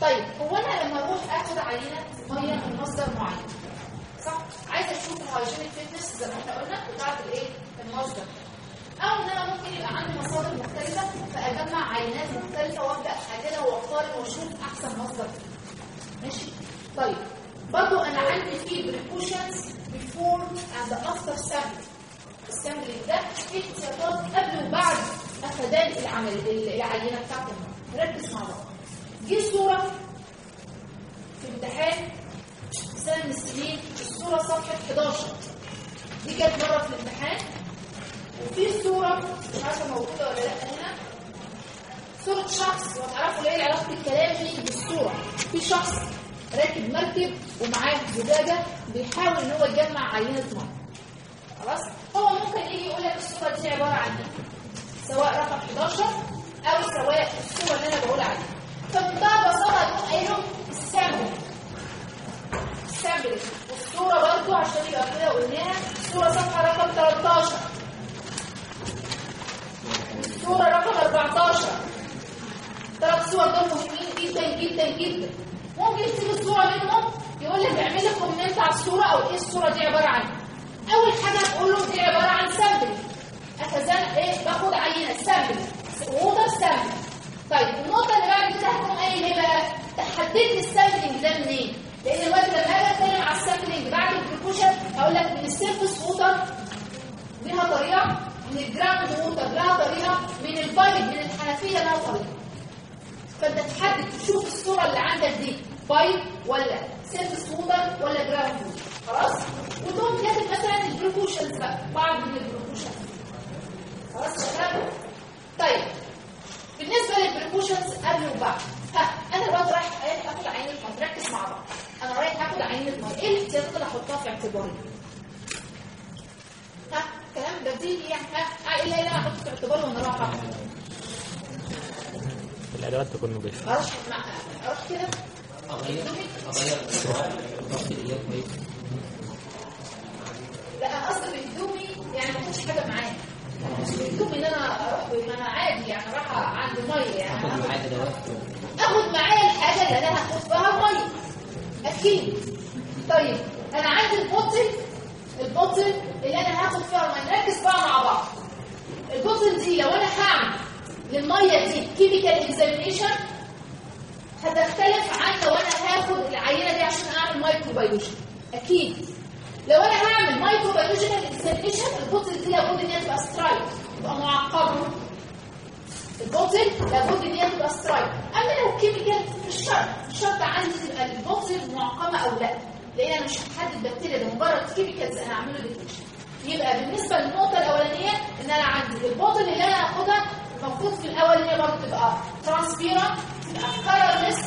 طيب هو أنا لما أروح اخد عينه مية من مصدر معين صح؟ عايزة أشوف ال hygienic fitness زي ما إحنا قلنا بتاعه الإيه؟ المصدر. أو إن أنا ممكن يبقى عندي مصادر مختلفة فأجمع عينات مختلفة وأبدأ أحللها واقارن وأشوف أحسن مصدر. ماشي؟ طيب برضو أنا عندي في precautions before and after sample ال sampling ده في احتياطات قبل وبعد اخدان العمل العينة بتاعت المرض ركز مع بعض. دي صورة في امتحان سنه الصورة صفحة 11 دي جت مرة في الامتحان. وفي صورة مش عارفة موجودة ولا لأ هنا. صورة شخص وتعرفوا إيه علاقة الكلام بالصورة؟ في شخص راكب مركب ومعاه زجاجة بيحاول إن هو يجمع عينة مية. خلاص؟ هو ممكن يجي يقول لك الصورة دي عبارة عن سواء رقم 11 أو سواء الصورة اللي أنا بقول عليها. فبمنتهى البساطة هتقوم قايل له ال sample. والصورة برضه عشان يبقى كده قلناها الصورة صفحة رقم 13 الصورة رقم 14 ثلاث صور دول مهمين جدا جدا جدا. ممكن تسيب الصورة منهم يقول لك اعمل لك comment على الصورة أو إيه الصورة دي عبارة عن أول حاجة تقول له دي عبارة عن sample اخزان إيه باخد عينة sample water sample طيب النقطة اللي بعد كده هتكون إيه بقى؟ تحدد لي ال sampling ده منين؟ لأن الوقت لما أجي أتكلم على ال sampling بعد ال precaution هقول لك من ال surface water ليها طريقة من ال ground water لها طريقة من ال pipe من الحنفية لها طريقة. فأنت تحدد تشوف الصورة اللي عندك دي pipe ولا surface water ولا ground water خلاص؟ وتقوم كاتب مثلا ال precautions بقى بعض من ال precautions خلاص شباب طيب بالنسبة للبريكوشنز قبل وبعد ها أنا دلوقتي رايح آخد عينه ميه ركز مع بعض. أنا رايح آخد عينه ميه إيه الاحتياطات اللي أحطها في اعتباري؟ ها كلام بديهي يعني ها إيه اللي أنا أحط في اعتباري وأنا رايح الأدوات تكون نظيفة. أروح مع أروح كده. أغير. أغير. ضغط الايد كويس لا أنا قصدي بهدومي يعني ما اخدش حاجة معايا. مش بهدومي ان أنا أروح ما أنا عادي يعني رايحة عند مية يعني. اخد معايا ادوات اخد معايا الحاجة اللي أنا هاخد فيها مية. أكيد. طيب أنا عندي ال bottle ال bottle اللي أنا هاخد فيها ميه نركز بقى مع بعض. ال bottle دي لو أنا هعمل للمية دي chemical examination هتختلف عن لو أنا هاخد العينة دي عشان أعمل microbiology أكيد. لو أنا هعمل microbiological examination ال bottle دي لابد ان هي تبقى sterile تبقى معقمه ال bottle لابد ان هي تبقى sterile أما لو chemical مش شرط مش شرط عندي تبقى ال bottle معقمه أو لا. لأن أنا مش هحدد بكتيريا ده مجرد chemicals أنا هعمله detection يبقى بالنسبة للنقطة الأولانية إن أنا عندي ال bottle اللي أنا هاخدها المفروض في الأول إن هي برضه تبقى transparent تبقى colorless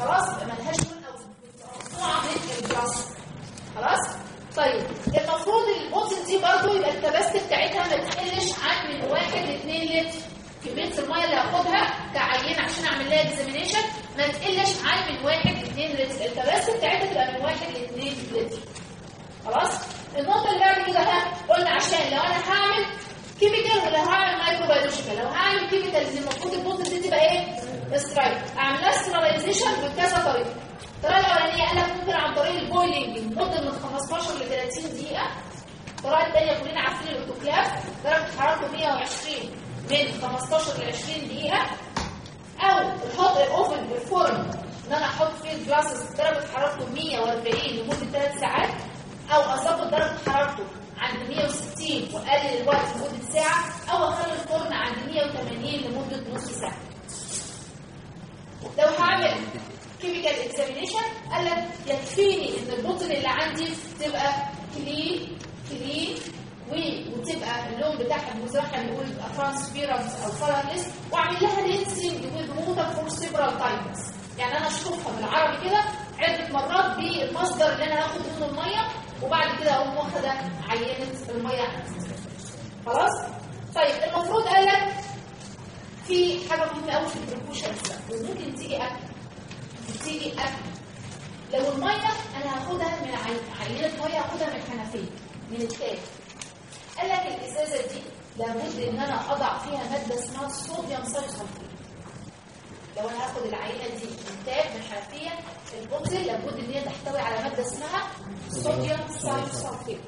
خلاص؟ ملهاش لون أو مصنوعه من ال glass خلاص؟ طيب المفروض ال bottle دي برضه يبقى ال capacity بتاعتها ما تقلش عن من 1 ل 2 لتر. كمية المية اللي هاخدها كعينة عشان أعمل لها examination ما تقلش عن من 1 ل 2 لتر. ال capacity بتاعتها تبقى من 1 ل 2 لتر. خلاص؟ النقطة اللي بعد كده قلنا عشان لو أنا هعمل chemical ولا هعمل microbiological لو هعمل chemical المفروض ال bottle دي تبقى إيه؟ sterile أعمل لها sterilization بكذا طريقة. الطريقة الاولانيه قال لك ممكن عن طريق ال boiling لمدة من 15 ل 30 دقيقة. الطريقة الثانية كلنا عارفين الأوتوكلاف. درجه حرارته 120 من 15 ل 20 دقيقة. أو ال hot oven بالفرن إن أنا أحط فيه ال glasses درجة حرارته 140 لمدة 3 ساعات. أو أظبط درجة حرارته عند 160 وأقلل الوقت لمدة ساعة. أو أخلي الفرن عند 180 لمدة نص ساعة. لو هعمل chemical examination قال لك يكفيني إن ال bottle اللي عندي تبقى clean clean وتبقى اللون بتاعها المزرعة بنقول transparent أو colorless وأعمل لها rinsing with water for several times يعني أنا اشطفها بالعربي كده عدة مرات بالمصدر اللي أنا هاخد منه المية وبعد كده أقوم واخدة عينة المية خلاص؟ طيب المفروض قال لك في حاجة مهمة قوي في ال precautions وممكن تيجي بتيجي اكل لو الميه أنا هاخدها من عي- عينه ميه هاخدها من الحنفيه من ال tap قال لك الازازه دي لابد ان أنا اضع فيها ماده اسمها sodium thiosulfate لو أنا هاخد العينه دي من tap من حنفيه ال bottle لابد ان هي تحتوي على ماده اسمها sodium thiosulfate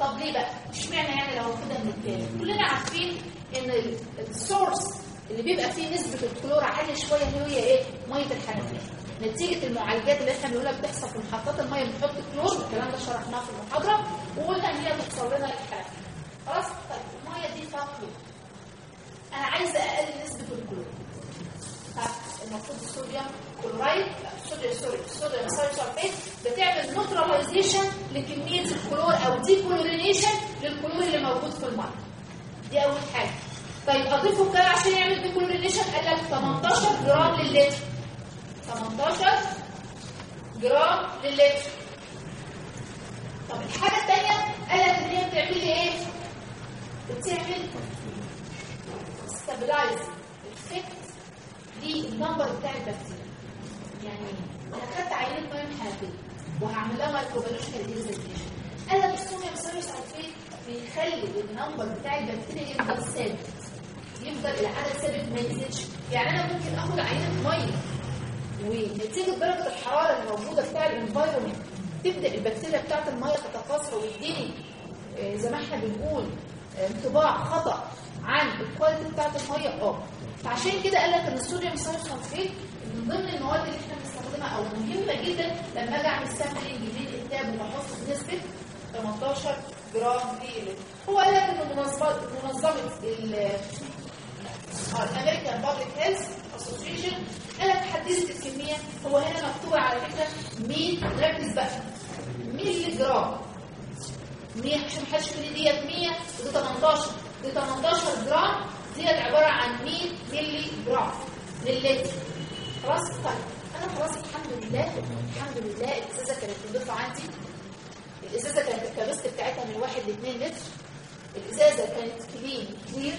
طب ليه بقى؟ اشمعنى يعني لو هاخدها من ال tap؟ كلنا عارفين ان ال- ال source اللي بيبقى فيه نسبة الكلور عالية شوية هي إيه؟ مية الحنفية. نتيجة المعالجات اللي إحنا بنقولها بتحصل في محطات المية بنحط كلور الكلام ده شرحناه في المحاضرة وقلنا إن هي بتوصل لنا الحنفية. خلاص؟ طيب المية دي فيها كلور. أنا عايزة أقلل نسبة الكلور. ها، المفروض ال sodium chloride ال sodium sorry ال sodium thiosulfate بتعمل neutralization لكمية الكلور أو dechlorination للكلور اللي موجود في المية دي أول حاجة طيب اضيفه كام عشان يعمل dechlorination قال لك 18 جرام للتر 18 جرام للتر طب الحاجة الثانية قال لك إن هي بتعمل لي إيه؟ بتعمل stabilize effect لل number بتاع البكتيريا. يعني أنا خدت عينة مية حنفيه وهعمل لها microbiological examination قال لك ال sodium thiosulfate بيخلي ال number بتاع البكتيريا يفضل ثابت. يفضل العدد ثابت ما يزيدش يعني أنا ممكن اخد عينة مية ونتيجه درجة الحرارة اللي موجوده بتاع ال environment تبدأ البكتيريا بتاعت المية تتكاثر ويديني آه، زي ما إحنا بنقول آه، انطباع خطأ عن ال quality بتاعت المية. آه. فعشان كده قال لك إن ال sodium thiosulfate من ضمن المواد اللي إحنا بنستخدمها أو مهمة جدا لما أجي أعمل sampling للانتاج وبحط بنسبه 18 جرام في هو قال لك ان منظمة منظمه ال ال American Public Health Association قال لك حددت الكمية هو هنا مكتوب على فكرة 100 ركز بقى. مللي جرام. 100 عشان ما حدش يقول ديت 100 ودي 18 دي 18 جرام ديت عبارة عن 100 مللي جرام. للتر خلاص؟ طيب. أنا خلاص الحمد لله الحمد لله الإزازة كانت نضيفه عندي. الإزازة كانت ال capacity بتاعتها من 1 ل 2 لتر الإزازة كانت clean clear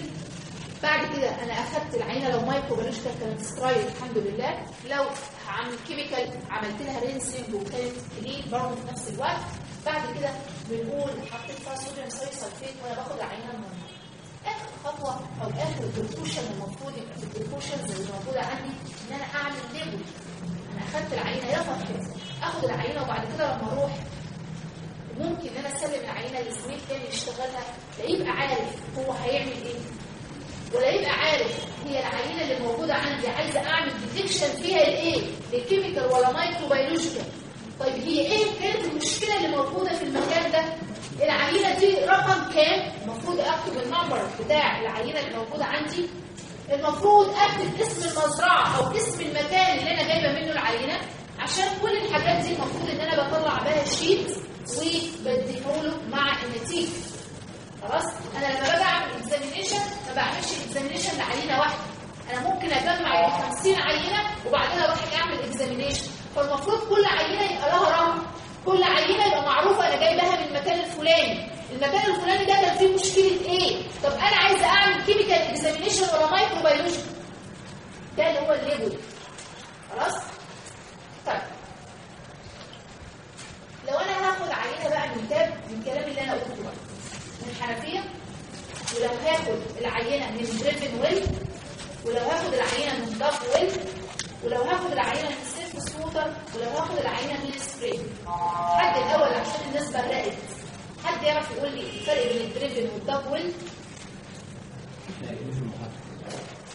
بعد كده أنا أخدت العينة لو microbiological كانت sterile الحمد لله. لو عمل chemical عملت لها rinsing وكانت clean برضه في نفس الوقت بعد كده بنقول حطيت فيها sodium thiosulfate وأنا باخد العينة المهمه آخر خطوة أو آخر precaution المفروض يبقى في ال precautions اللي موجودة عندي إن أنا أعمل label أنا أخدت العينة يا فرحتي آخد العينة وبعد كده لما أروح ممكن إن أنا أسلم العينة لزميل تاني يشتغلها لا يبقى عارف هو هيعمل إيه. ولا يبقى عارف هي العينة اللي موجودة عندي عايزة أعمل detection فيها الايه ال chemical ولا microbiological طيب هي إيه كانت المشكلة اللي موجودة في المكان ده؟ العينة دي رقم كام؟ المفروض أكتب ال number بتاع العينة اللي موجودة عندي. المفروض أكتب اسم المزرعة أو اسم المكان اللي أنا جايبة منه العينة عشان كل الحاجات دي المفروض إن أنا بطلع بها sheet وبديهوله مع النتيجة. خلاص؟ أنا لما باجي أعمل examination ما بعملش examination لعينة واحدة. أنا ممكن أجمع ال 50 عينة وبعدين أروح أعمل examination فالمفروض كل عينة يبقى لها رقم كل عينة يبقى معروفة أنا جايباها من المكان الفلاني. المكان الفلاني ده كان فيه مشكلة إيه؟ طب أنا عايزه أعمل chemical examination ولا microbiology ده اللي هو ال label. خلاص؟ طيب. لو أنا هاخد عينة بقى من tap من الكلام اللي أنا قلته بقى من حنفيه ولو هاخد العينة من driven well ولو هاخد العينة من dug well ولو هاخد العينة من surface water ولو هاخد العينة من spring حد الأول عشان الناس برقت حد يعرف يقول لي الفرق بين ال driven وال dug well؟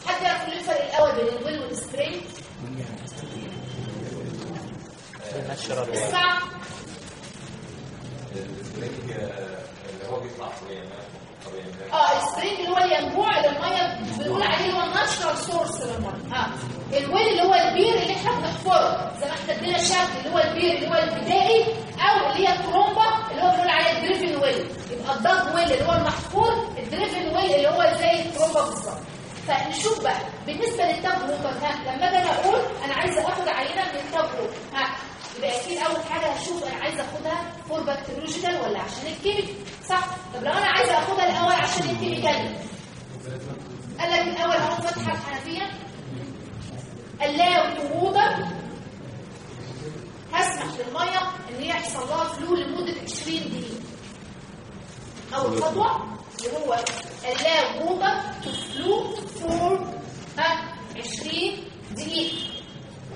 حد يعرف يقول لي الفرق الأول بين الويل اسمع. السبرينج اللي هو بيطلع طبيعي طبيعي آه ال spring اللي هو الينبوع للميه بنقول عليه اللي هو ال natural source للميه آه. ال well اللي هو البير اللي إحنا بنحفره زي ما إحنا ادينا شكل اللي هو البير اللي هو البدائي أو اللي هي الترومبا اللي هو بنقول عليه ال driven well يبقى ال dug well اللي هو المحفور ال driven well اللي هو زي الترومبا بالظبط. فنشوف بقى بالنسبة لل tap water ها لما أجي أقول أنا عايزه أخد عينه من ال tap ها يبقى أكيد أول حاجة هشوف أنا عايزه أخدها for bacteriological ولا عشان ال chemical. صح؟ طب لو أنا عايزة أخدها الأول عشان ال chemical قال لك الأول أهو فاتحه الحنفيه to water هسمح للمية إن هي يحصل لها flow لمدة 20 دقيقة. أول خطوة اللي هو to flow for ها 20 دقيقة.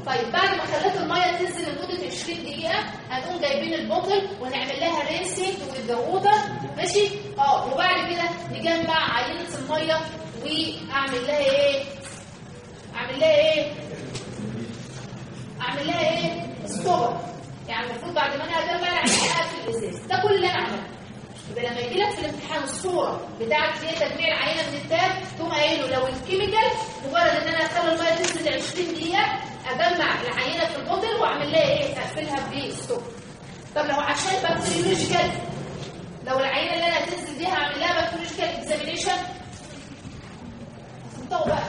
طيب بعد ما خليت المية تنزل لمدة 20 دقيقة هنقوم جايبين ال bottle ونعمل لها rinsing with ماشي؟ آه وبعد كده نجمع عينة المية وأعمل لها إيه؟ أعمل لها إيه؟ أعمل لها إيه؟ stopper يعني المفروض بعد ما أنا اجمع العينه اقفل الإزاز. ده كل اللي أنا عملته. يبقى لما يجي لك في الامتحان الصورة بتاعت اللي هي تجميع العينة من ال tap تقوم قايل له لو ال chemical مجرد إن أنا أخلي المية تنزل 20 دقيقة أجمع العينة في ال bottle وأعمل لها إيه؟ أقفلها ب stopper طب لو عشان bacteriological لو العينة اللي أنا هتنزل دي هعمل لها bacteriological examination هتنطقوا بقى.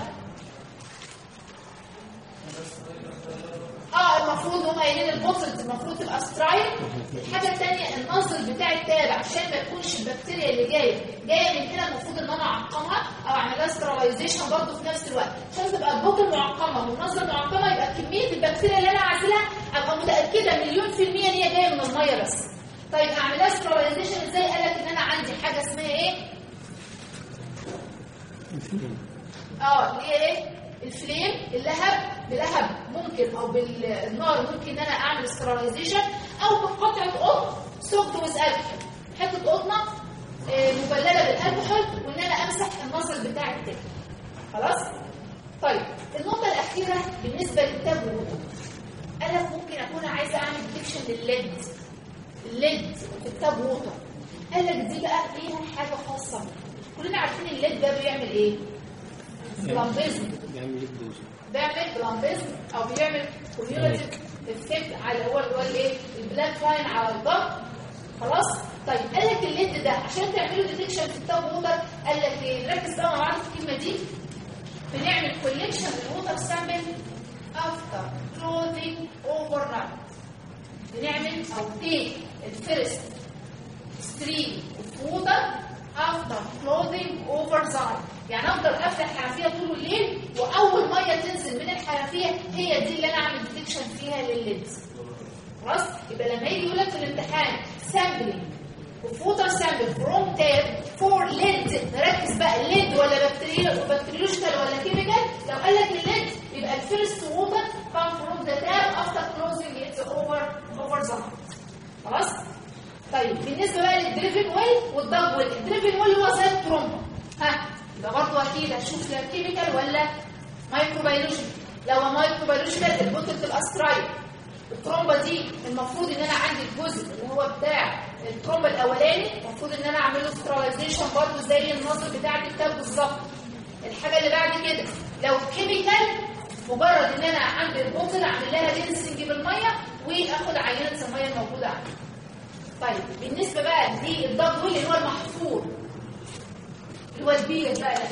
آه المفروض هم قايلين ال bottles المفروض تبقى sterile الحاجة الثانية ال nozzle بتاع ال tap عشان ما تكونش البكتيريا اللي جاية جاية من هنا المفروض إن أنا أعقمها أو اعمل لها sterilization برضه في نفس الوقت. عشان تبقى ال bottle معقمة وال nozzle معقمة يبقى كمية البكتيريا اللي أنا عازلها أبقى متأكدة مليون في المية إن هي جاية من الميه بس طيب اعمل لها sterilization إزاي؟ قال لك إن أنا عندي حاجة اسمها إيه؟ آه اللي هي إيه؟ ال flame اللهب بلهب ممكن أو بالنار ممكن إن أنا أعمل sterilization أو بقطعة قطن soaked with alcohol حتة قطنه مبللة بالالكحول وإن أنا أمسح ال nozzle بتاع ال tap خلاص؟ طيب النقطة الأخيرة بالنسبة للتاج والوضوء أنا ممكن أكون عايزة أعمل detection لل lead. ال lead في ال tap water قال لك دي بقى ليها حاجة خاصة. كلنا عارفين ال lead ده بيعمل إيه؟ plumbism بيعمل plumbism أو بيعمل cumulative effect على هو اللي هو الايه ال black line على الضغط. خلاص؟ طيب قال لك ال lead ده عشان تعملوا detection في ال tap water قال لك إيه؟ نركز بقى مع بعض في الكلمة دي. بنعمل collection لل water sample after closing overnight بنعمل أو take ال first stream of water after closing overnight يعني أفضل أفتح الحنفيه طول الليل وأول مية تنزل من الحنفيه هي دي اللي أنا أعمل ديتكشن فيها للليدز خلاص؟ يبقى لما يجي يقول لك في الامتحان sampling water sample from tap for lead نركز بقى ال lead ولا بكتيريا bacteriological ولا chemical لو قال لك ال lead يبقى ال first water come from the tap after closing its over overnight خلاص؟ طيب بالنسبة بقى لل driven well وال dug well. ال driven well هو زي الترومبا ها يبقى برضه أكيد هشوف لا chemical ولا microbiology لو microbiological ال bottle تبقى sterile. الترومبا دي المفروض إن أنا عندي الجزء اللي هو بتاع الترومبا الأولاني المفروض إن أنا اعمل له sterilization برضه زي ال nozzle بتاع ال tap بالظبط. الحاجة اللي بعد كده لو chemical مجرد إن أنا عندي ال bottle أعمل لها rinsing بالمية وآخد عينة المية الموجودة عندي. طيب بالنسبة بقى لل dug well اللي هو المحفور. اللي هو البير بقى ده.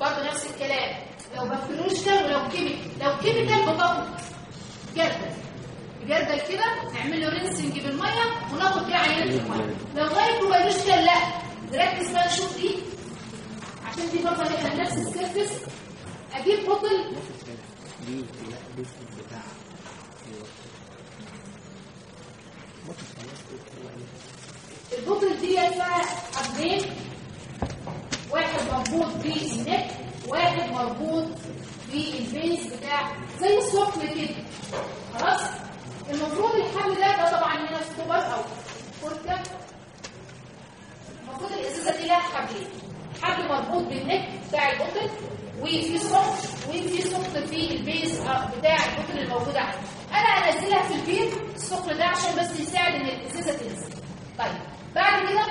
برضه نفس الكلام. لو bacteriological ولو chemical لو chemical ب bucket جردل. جردل كده نعمل له rinsing بالمية وناخد بيه عينة المية. لو microbiological لا. نركز بقى نشوف دي. عشان دي برضه هيبقى نفس ال surface. أجيب دي لا دي بتاع. ال bottle دي فيها حبلين واحد مربوط بال neck واحد مربوط بال base بتاع زي السفن كده. خلاص؟ المفروض الحبل ده ده طبعا هنا stopper أو cork المفروض الإزازة دي لها حبلين حبل مربوط بالنك بتاع البوتل وفي سقف وفي سقف في البيز بتاع البوتل الموجوده عندي. أنا أنزلها في البير الثقل ده عشان بس يساعد إن الإزازة تنزل. طيب بعد كده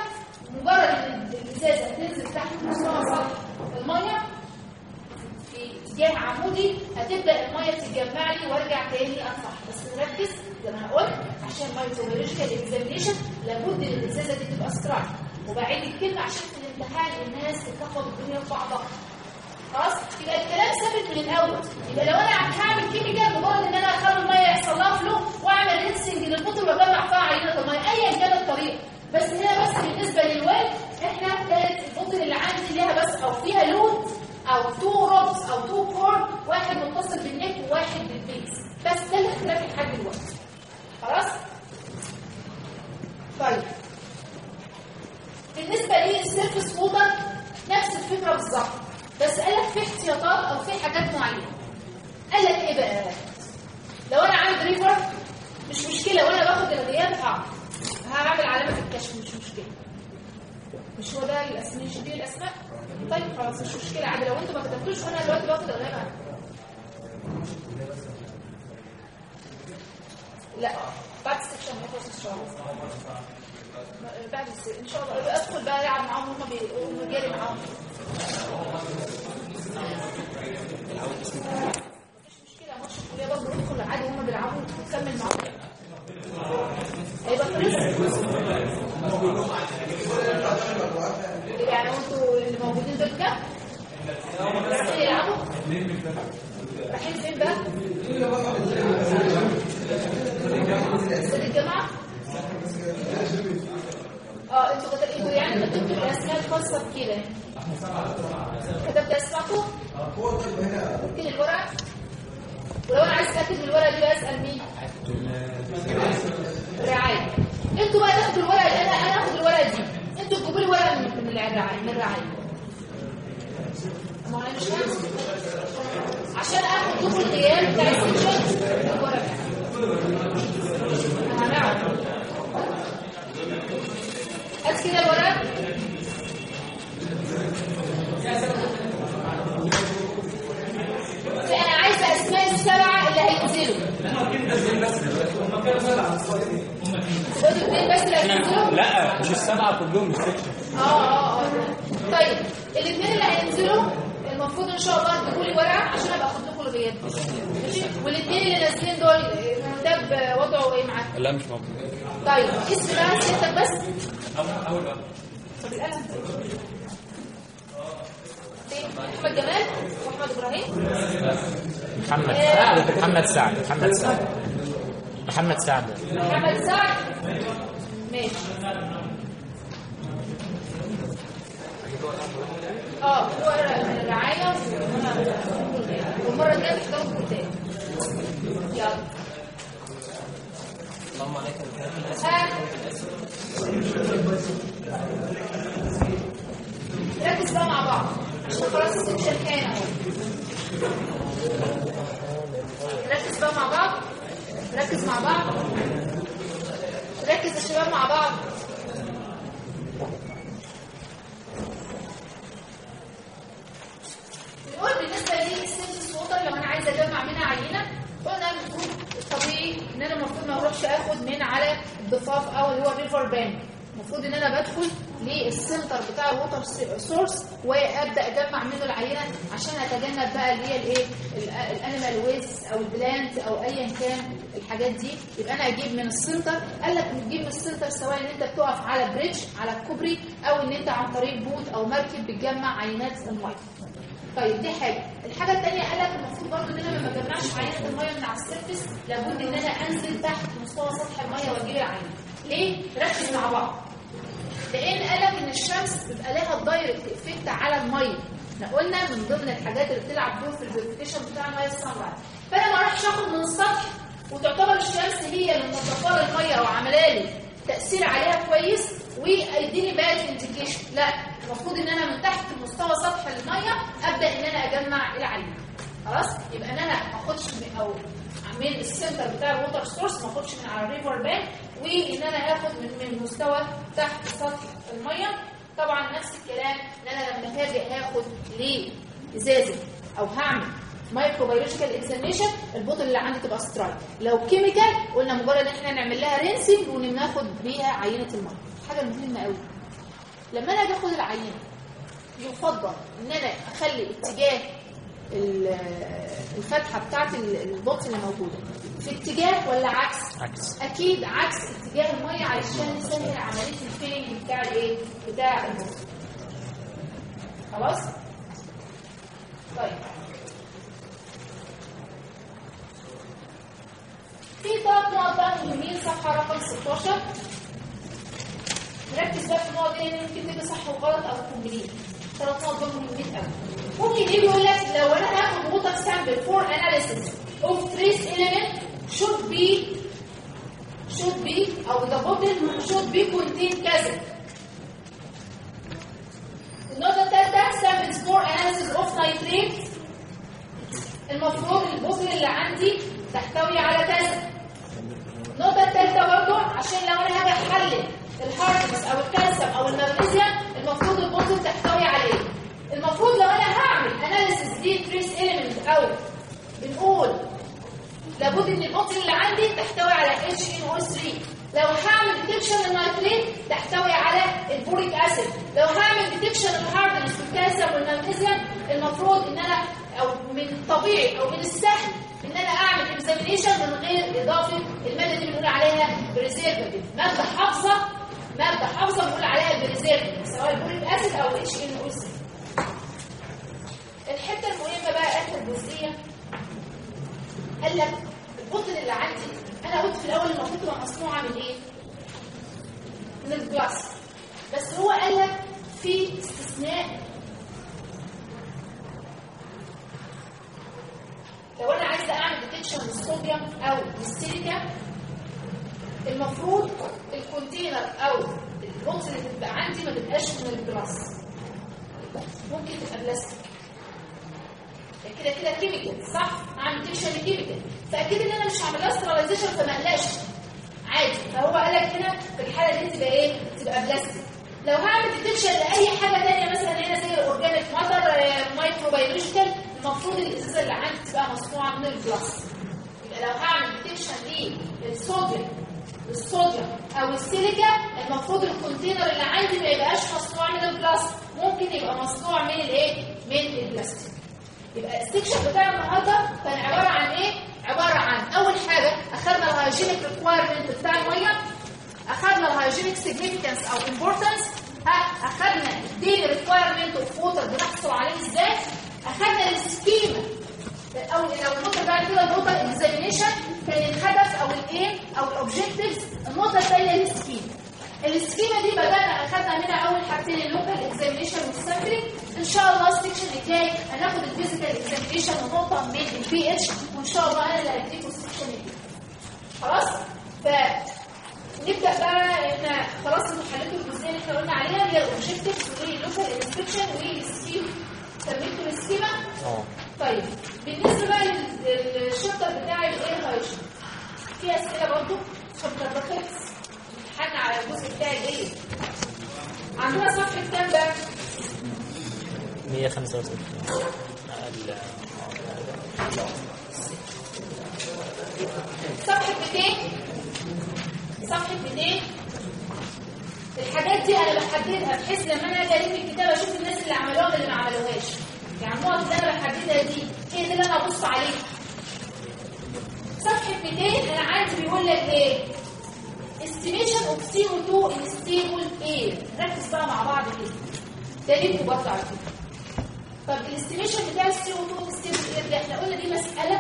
مجرد إن الإزازة تنزل تحت مستوى سطح المية في اتجاه عمودي هتبدأ المية تتجمع لي وأرجع تاني اطفح بس نركز زي ما قلت عشان microbiological examination لابد إن الإزازة دي تبقى sterile وبعيد الكلمة عشان في الامتحان الناس تتلخبط الدنيا في بعضها. خلاص؟ يبقى الكلام ثابت من الأول. يبقى لو أنا هعمل chemical مجرد إن أنا أخلي المية يحصل لها flow وأعمل rinsing لل bottle واجمع فيها عينة الميه ايا كانت الطريقة. بس هنا بس بالنسبة لل well إحنا كانت ال bottle اللي عندي ليها بس أو فيها load أو two ropes أو two cord واحد متصل بال neck وواحد بال base بس ده الاختلاف لحد دلوقتي. خلاص؟ طيب. بالنسبة لل surface water نفس الفكرة بالظبط. بس قال لك في احتياطات أو في حاجات معينة. قال لك إيه بقى؟ لو أنا عامل river مش مشكلة. وأنا باخد الغياب هعمل هعمل علامه الكشف مش مشكلة. مش هو ده الأسماء مش دي الأسماء؟ طيب خلاص مش مشكلة. عادي لو أنتوا ما كتبتوش وأنا دلوقتي باخد الغياب. لا. بعد ال section نخلص ان شاء الله بعد. إن شاء الله أدخل بقى العب معاهم هم بي... جاري ركز يا شباب مع بعض. نقول بالنسبة ال surface water لو أنا عايزة أجمع منها عينة قلنا المفروض الطبيعي إن أنا المفروض ما أروحش آخد من على الضفاف أو اللي هو ال river bank المفروض إن أنا بدخل لل center بتاع ال water source وأبدأ أجمع منه العينة عشان أتجنب بقى اللي هي الإيه؟ ال animal waste أو ال plant أو ايا كان. الحاجات دي يبقى أنا أجيب من ال center. قال لك بتجيب من ال center سواء إن أنت بتقف على bridge على كوبري أو إن أنت عن طريق boat أو مركب بتجمع عينات المية. طيب دي حاجة. الحاجة الثانية قال لك المفروض برضه إن أنا ما بجمعش عينه المية من على ال surface لابد إن أنا أنزل تحت مستوى سطح المية وأجيب العينة. ليه؟ ركز مع بعض. لأن قال لك إن الشمس بيبقى لها direct effect على المية. إحنا قلنا من ضمن الحاجات اللي بتلعب دور في ال purification بتاع المية ال sun فأنا ما أروحش آخد من السطح وتعتبر الشمس هي اللي لي المية أو لي تأثير عليها كويس ويديني bad indication لا المفروض إن أنا من تحت مستوى سطح المية أبدأ إن أنا أجمع العينه خلاص؟ يبقى إن أنا ما أخدش من أو من ال center بتاع ال water source ما أخدش من على ال river bank وإن أنا آخد من من مستوى تحت سطح المية. طبعا نفس الكلام إن أنا لما هاجي هاخد الإزازة أو هعمل. microbiological examination ال bottle اللي عندي تبقى sterile لو chemical قلنا مجرد إن إحنا نعمل لها rinsing وناخد بيها عينة الميه حاجة مهمة قوي لما أنا أجي آخد العينة يفضل إن أنا أخلي اتجاه ال- الفتحة بتاعت ال- البوكس اللي موجودة. في اتجاه ولا عكس؟ عكس. أكيد عكس اتجاه الميه علشان نسهل عملية ال filling بتاع الايه بتاع البوكس خلاص؟ طيب. في ثلاث نقط بقى صفحة رقم 16 نركز بقى في النقط دي ممكن تبقى صح وغلط أو complete ثلاث نقط دول مهمين قوي ممكن يجي يقول لك لو أنا هاخد water sample for analysis of trace element should be should be أو the bottle should be contain كذا. النقطة الثالثة samples for analysis of nitrate. المفروض ال bottle اللي عندي تحتوي على كذا. النقطة الثالثة برضو عشان لو أنا هاجي احلل ال hardness أو الكالسيوم أو المغنيسيوم المفروض ال bottle تحتوي عليه المفروض لو أنا هعمل analysis لل trace element أو بنقول لابد ان ال bottle اللي عندي تحتوي على HNO3 لو هعمل detection لل nitrate تحتوي على ال boric acid لو هعمل detection لل hardness والكالسيوم والمغنيسيوم المفروض ان أنا أو من الطبيعي أو من السهل إن أنا أعمل examination من غير إضافة المادة اللي بنقول عليها preservative مادة حافظة مادة حافظة بنقول عليها preservative سواء ال boric acid أو HNO3 الحتة المهمة بقى آخر جزئية. قال لك القطن اللي عندي أنا قلت في الأول المفروض تبقى مصنوعه من إيه؟ من ال glass بس هو قال لك في استثناء لو أنا عايزة اعمل detection للصوديوم أو للسيليكا المفروض ال container أو البوكس اللي تبقى عندي ما تبقاش من ال glass ممكن تبقى بلاستيك كده كده chemical صح؟ اعمل detection ل chemical فأكيد إن أنا مش هعمل لها sterilization فما أقلقش. عادي. فهو قال لك هنا في الحالة دي تبقى إيه؟ تبقى بلاستيك لو هعمل detection لأي حاجة ثانية مثلا هنا زي ال organic matter microbiological المفروض الإزازة اللي عندي تبقى مصنوعة من ال glass يبقى لو هعمل detection للصوديوم الصوديوم. أو السيليكا المفروض ال container اللي عندي ما يبقاش مصنوع من ال glass ممكن يبقى مصنوع من الإيه؟ من البلاستيك. يبقى ال section بتاع النهارده كان عبارة عن إيه؟ عبارة عن أول حاجة أخذنا ال hygienic requirement بتاع المية أخذنا ال hygienic significance أو importance أخذنا ال daily requirement of water بنحصل عليه إزاي؟ أخذنا ال schema أو لو النقطه بعد كده النقطه ال examination كان الهدف أو ال aim أو ال objectives النقطة الثانية ال schema ال schema دي بدأنا أخذنا منها أول حاجتين ال local examination وال sampling إن شاء الله ال section الجاي هناخد ال physical examination ونقطه من البي اتش وإن شاء الله أنا اللي هديكم ال section الجاي. خلاص؟ ف نبدأ بقى إحنا خلاص حليتوا الجزئية اللي إحنا قلنا عليها اللي هي الاوبجكتيفز واللوكال انسبكشن والسكيما السكيما آه. طيب بالنسبة بقى لل- للشابتر بتاع الاير هايجين في أسئلة برضه شابتر ده خلص امتحان على الجزء بتاعي إيه عندنا صفحة كام بقى 165 ال- صفحة 200 صفحة 200 الحاجات دي أنا بحددها بحيث لما أنا أجي الف الكتاب أشوف الناس اللي عملوها واللي ما عملوهاش. يعني النقط اللي أنا بحددها دي هي دي اللي أنا أبص عليها. صفحة 200 أنا عندي بيقول لك إيه؟ Estimation of CO2 in stable air. ركز بقى مع بعض كده. ده برضه على فكرة. طب ال estimation بتاع ال CO2 stable air ده إحنا قلنا دي مسألة.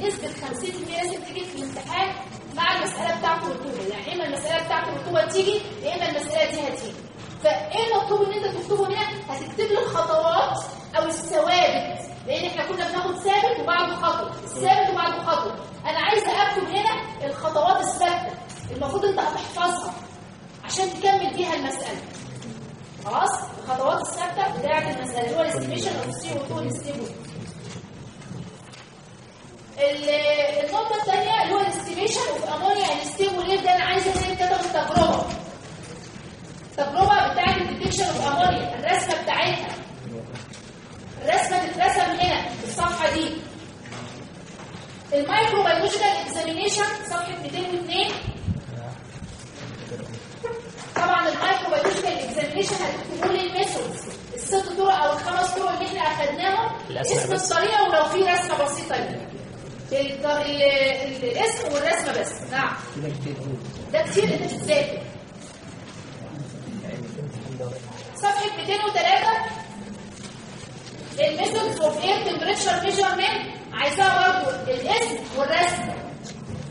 نسبه 50% لازم تيجي في الامتحان مع المسألة بتاعت الرطوبه يعني إما المسألة بتاعت الرطوبه تيجي يا إما المسألة دي هتيجي. فإيه المطلوب إن أنت تكتبه هنا؟ هتكتب لي الخطوات أو الثوابت. لأن إحنا كنا بناخد ثابت وبعده خطوة. الثابت وبعده خطوة. أنا عايزه أكتب هنا الخطوات الثابتة المفروض أنت هتحفظها عشان تكمل بيها المسألة. خلاص؟ الخطوات الثابتة بتاعة المسألة اللي هو ال estimation of ال CO2 stable النقطه الثانية اللي هو ال estimation of ammonia أنا عايزه هنا كتب التجربة. التجربه بتاعه ال detection of ammonia الرسمة بتاعتها. الرسمة تترسم هنا في الصفحة دي. ال microbiological examination صفحه 202 طبعا ال microbiological examination هتكتبوا لي ال methods الست طرق أو الخمس طرق اللي إحنا أخدناهم. الأسماء اسم. الطريقة ولو في رسمة بسيطة ال- الاسم والرسمة بس. نعم. ده كتير انت بتذاكر. صفحة 203 ال methods of air temperature measurement. عايزاها برضه الاسم والرسم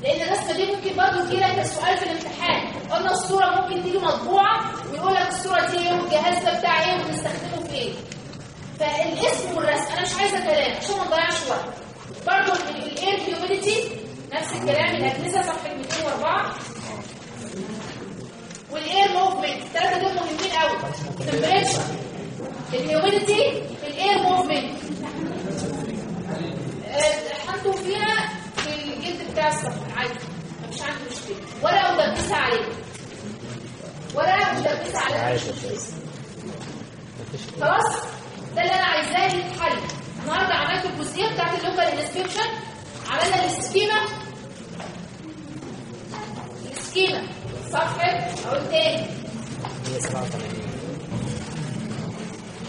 لأن الرسمة دي ممكن برضه تجي لك كسؤال في الامتحان. قلنا الصورة ممكن تيجي مطبوعة ويقول لك الصورة دي إيه والجهاز ده بتاع إيه وبنستخدمه في إيه. فالاسم والرسم أنا مش عايزة كلام عشان ما نضيعش وقت. برضه ال air humidity نفس الكلام الأجهزة صفحة 204 وال air movement الثلاثه دول مهمين قوي temperature ال humidity ال air movement حطوا فيها في الجلد بتاع الصفحه عادي مفيش عندي مشكلة. ورقه مدبسه عليه. ورقه مدبسه عليه. خلاص؟ ده اللي أنا عايزاه يتحل. النهارده عملت الجزئية بتاعت ال local inspection عملنا ال schema ال schema صح كده؟ أقول تاني 187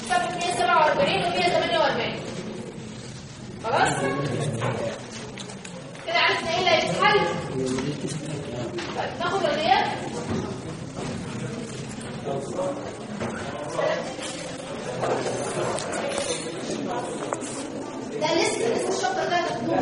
147 و 148 خلاص؟ كده عرفنا إيه اللي هيتحل؟ طيب ناخد الغياب Thank you. ده لسه لسه الشابتر ده مفتوح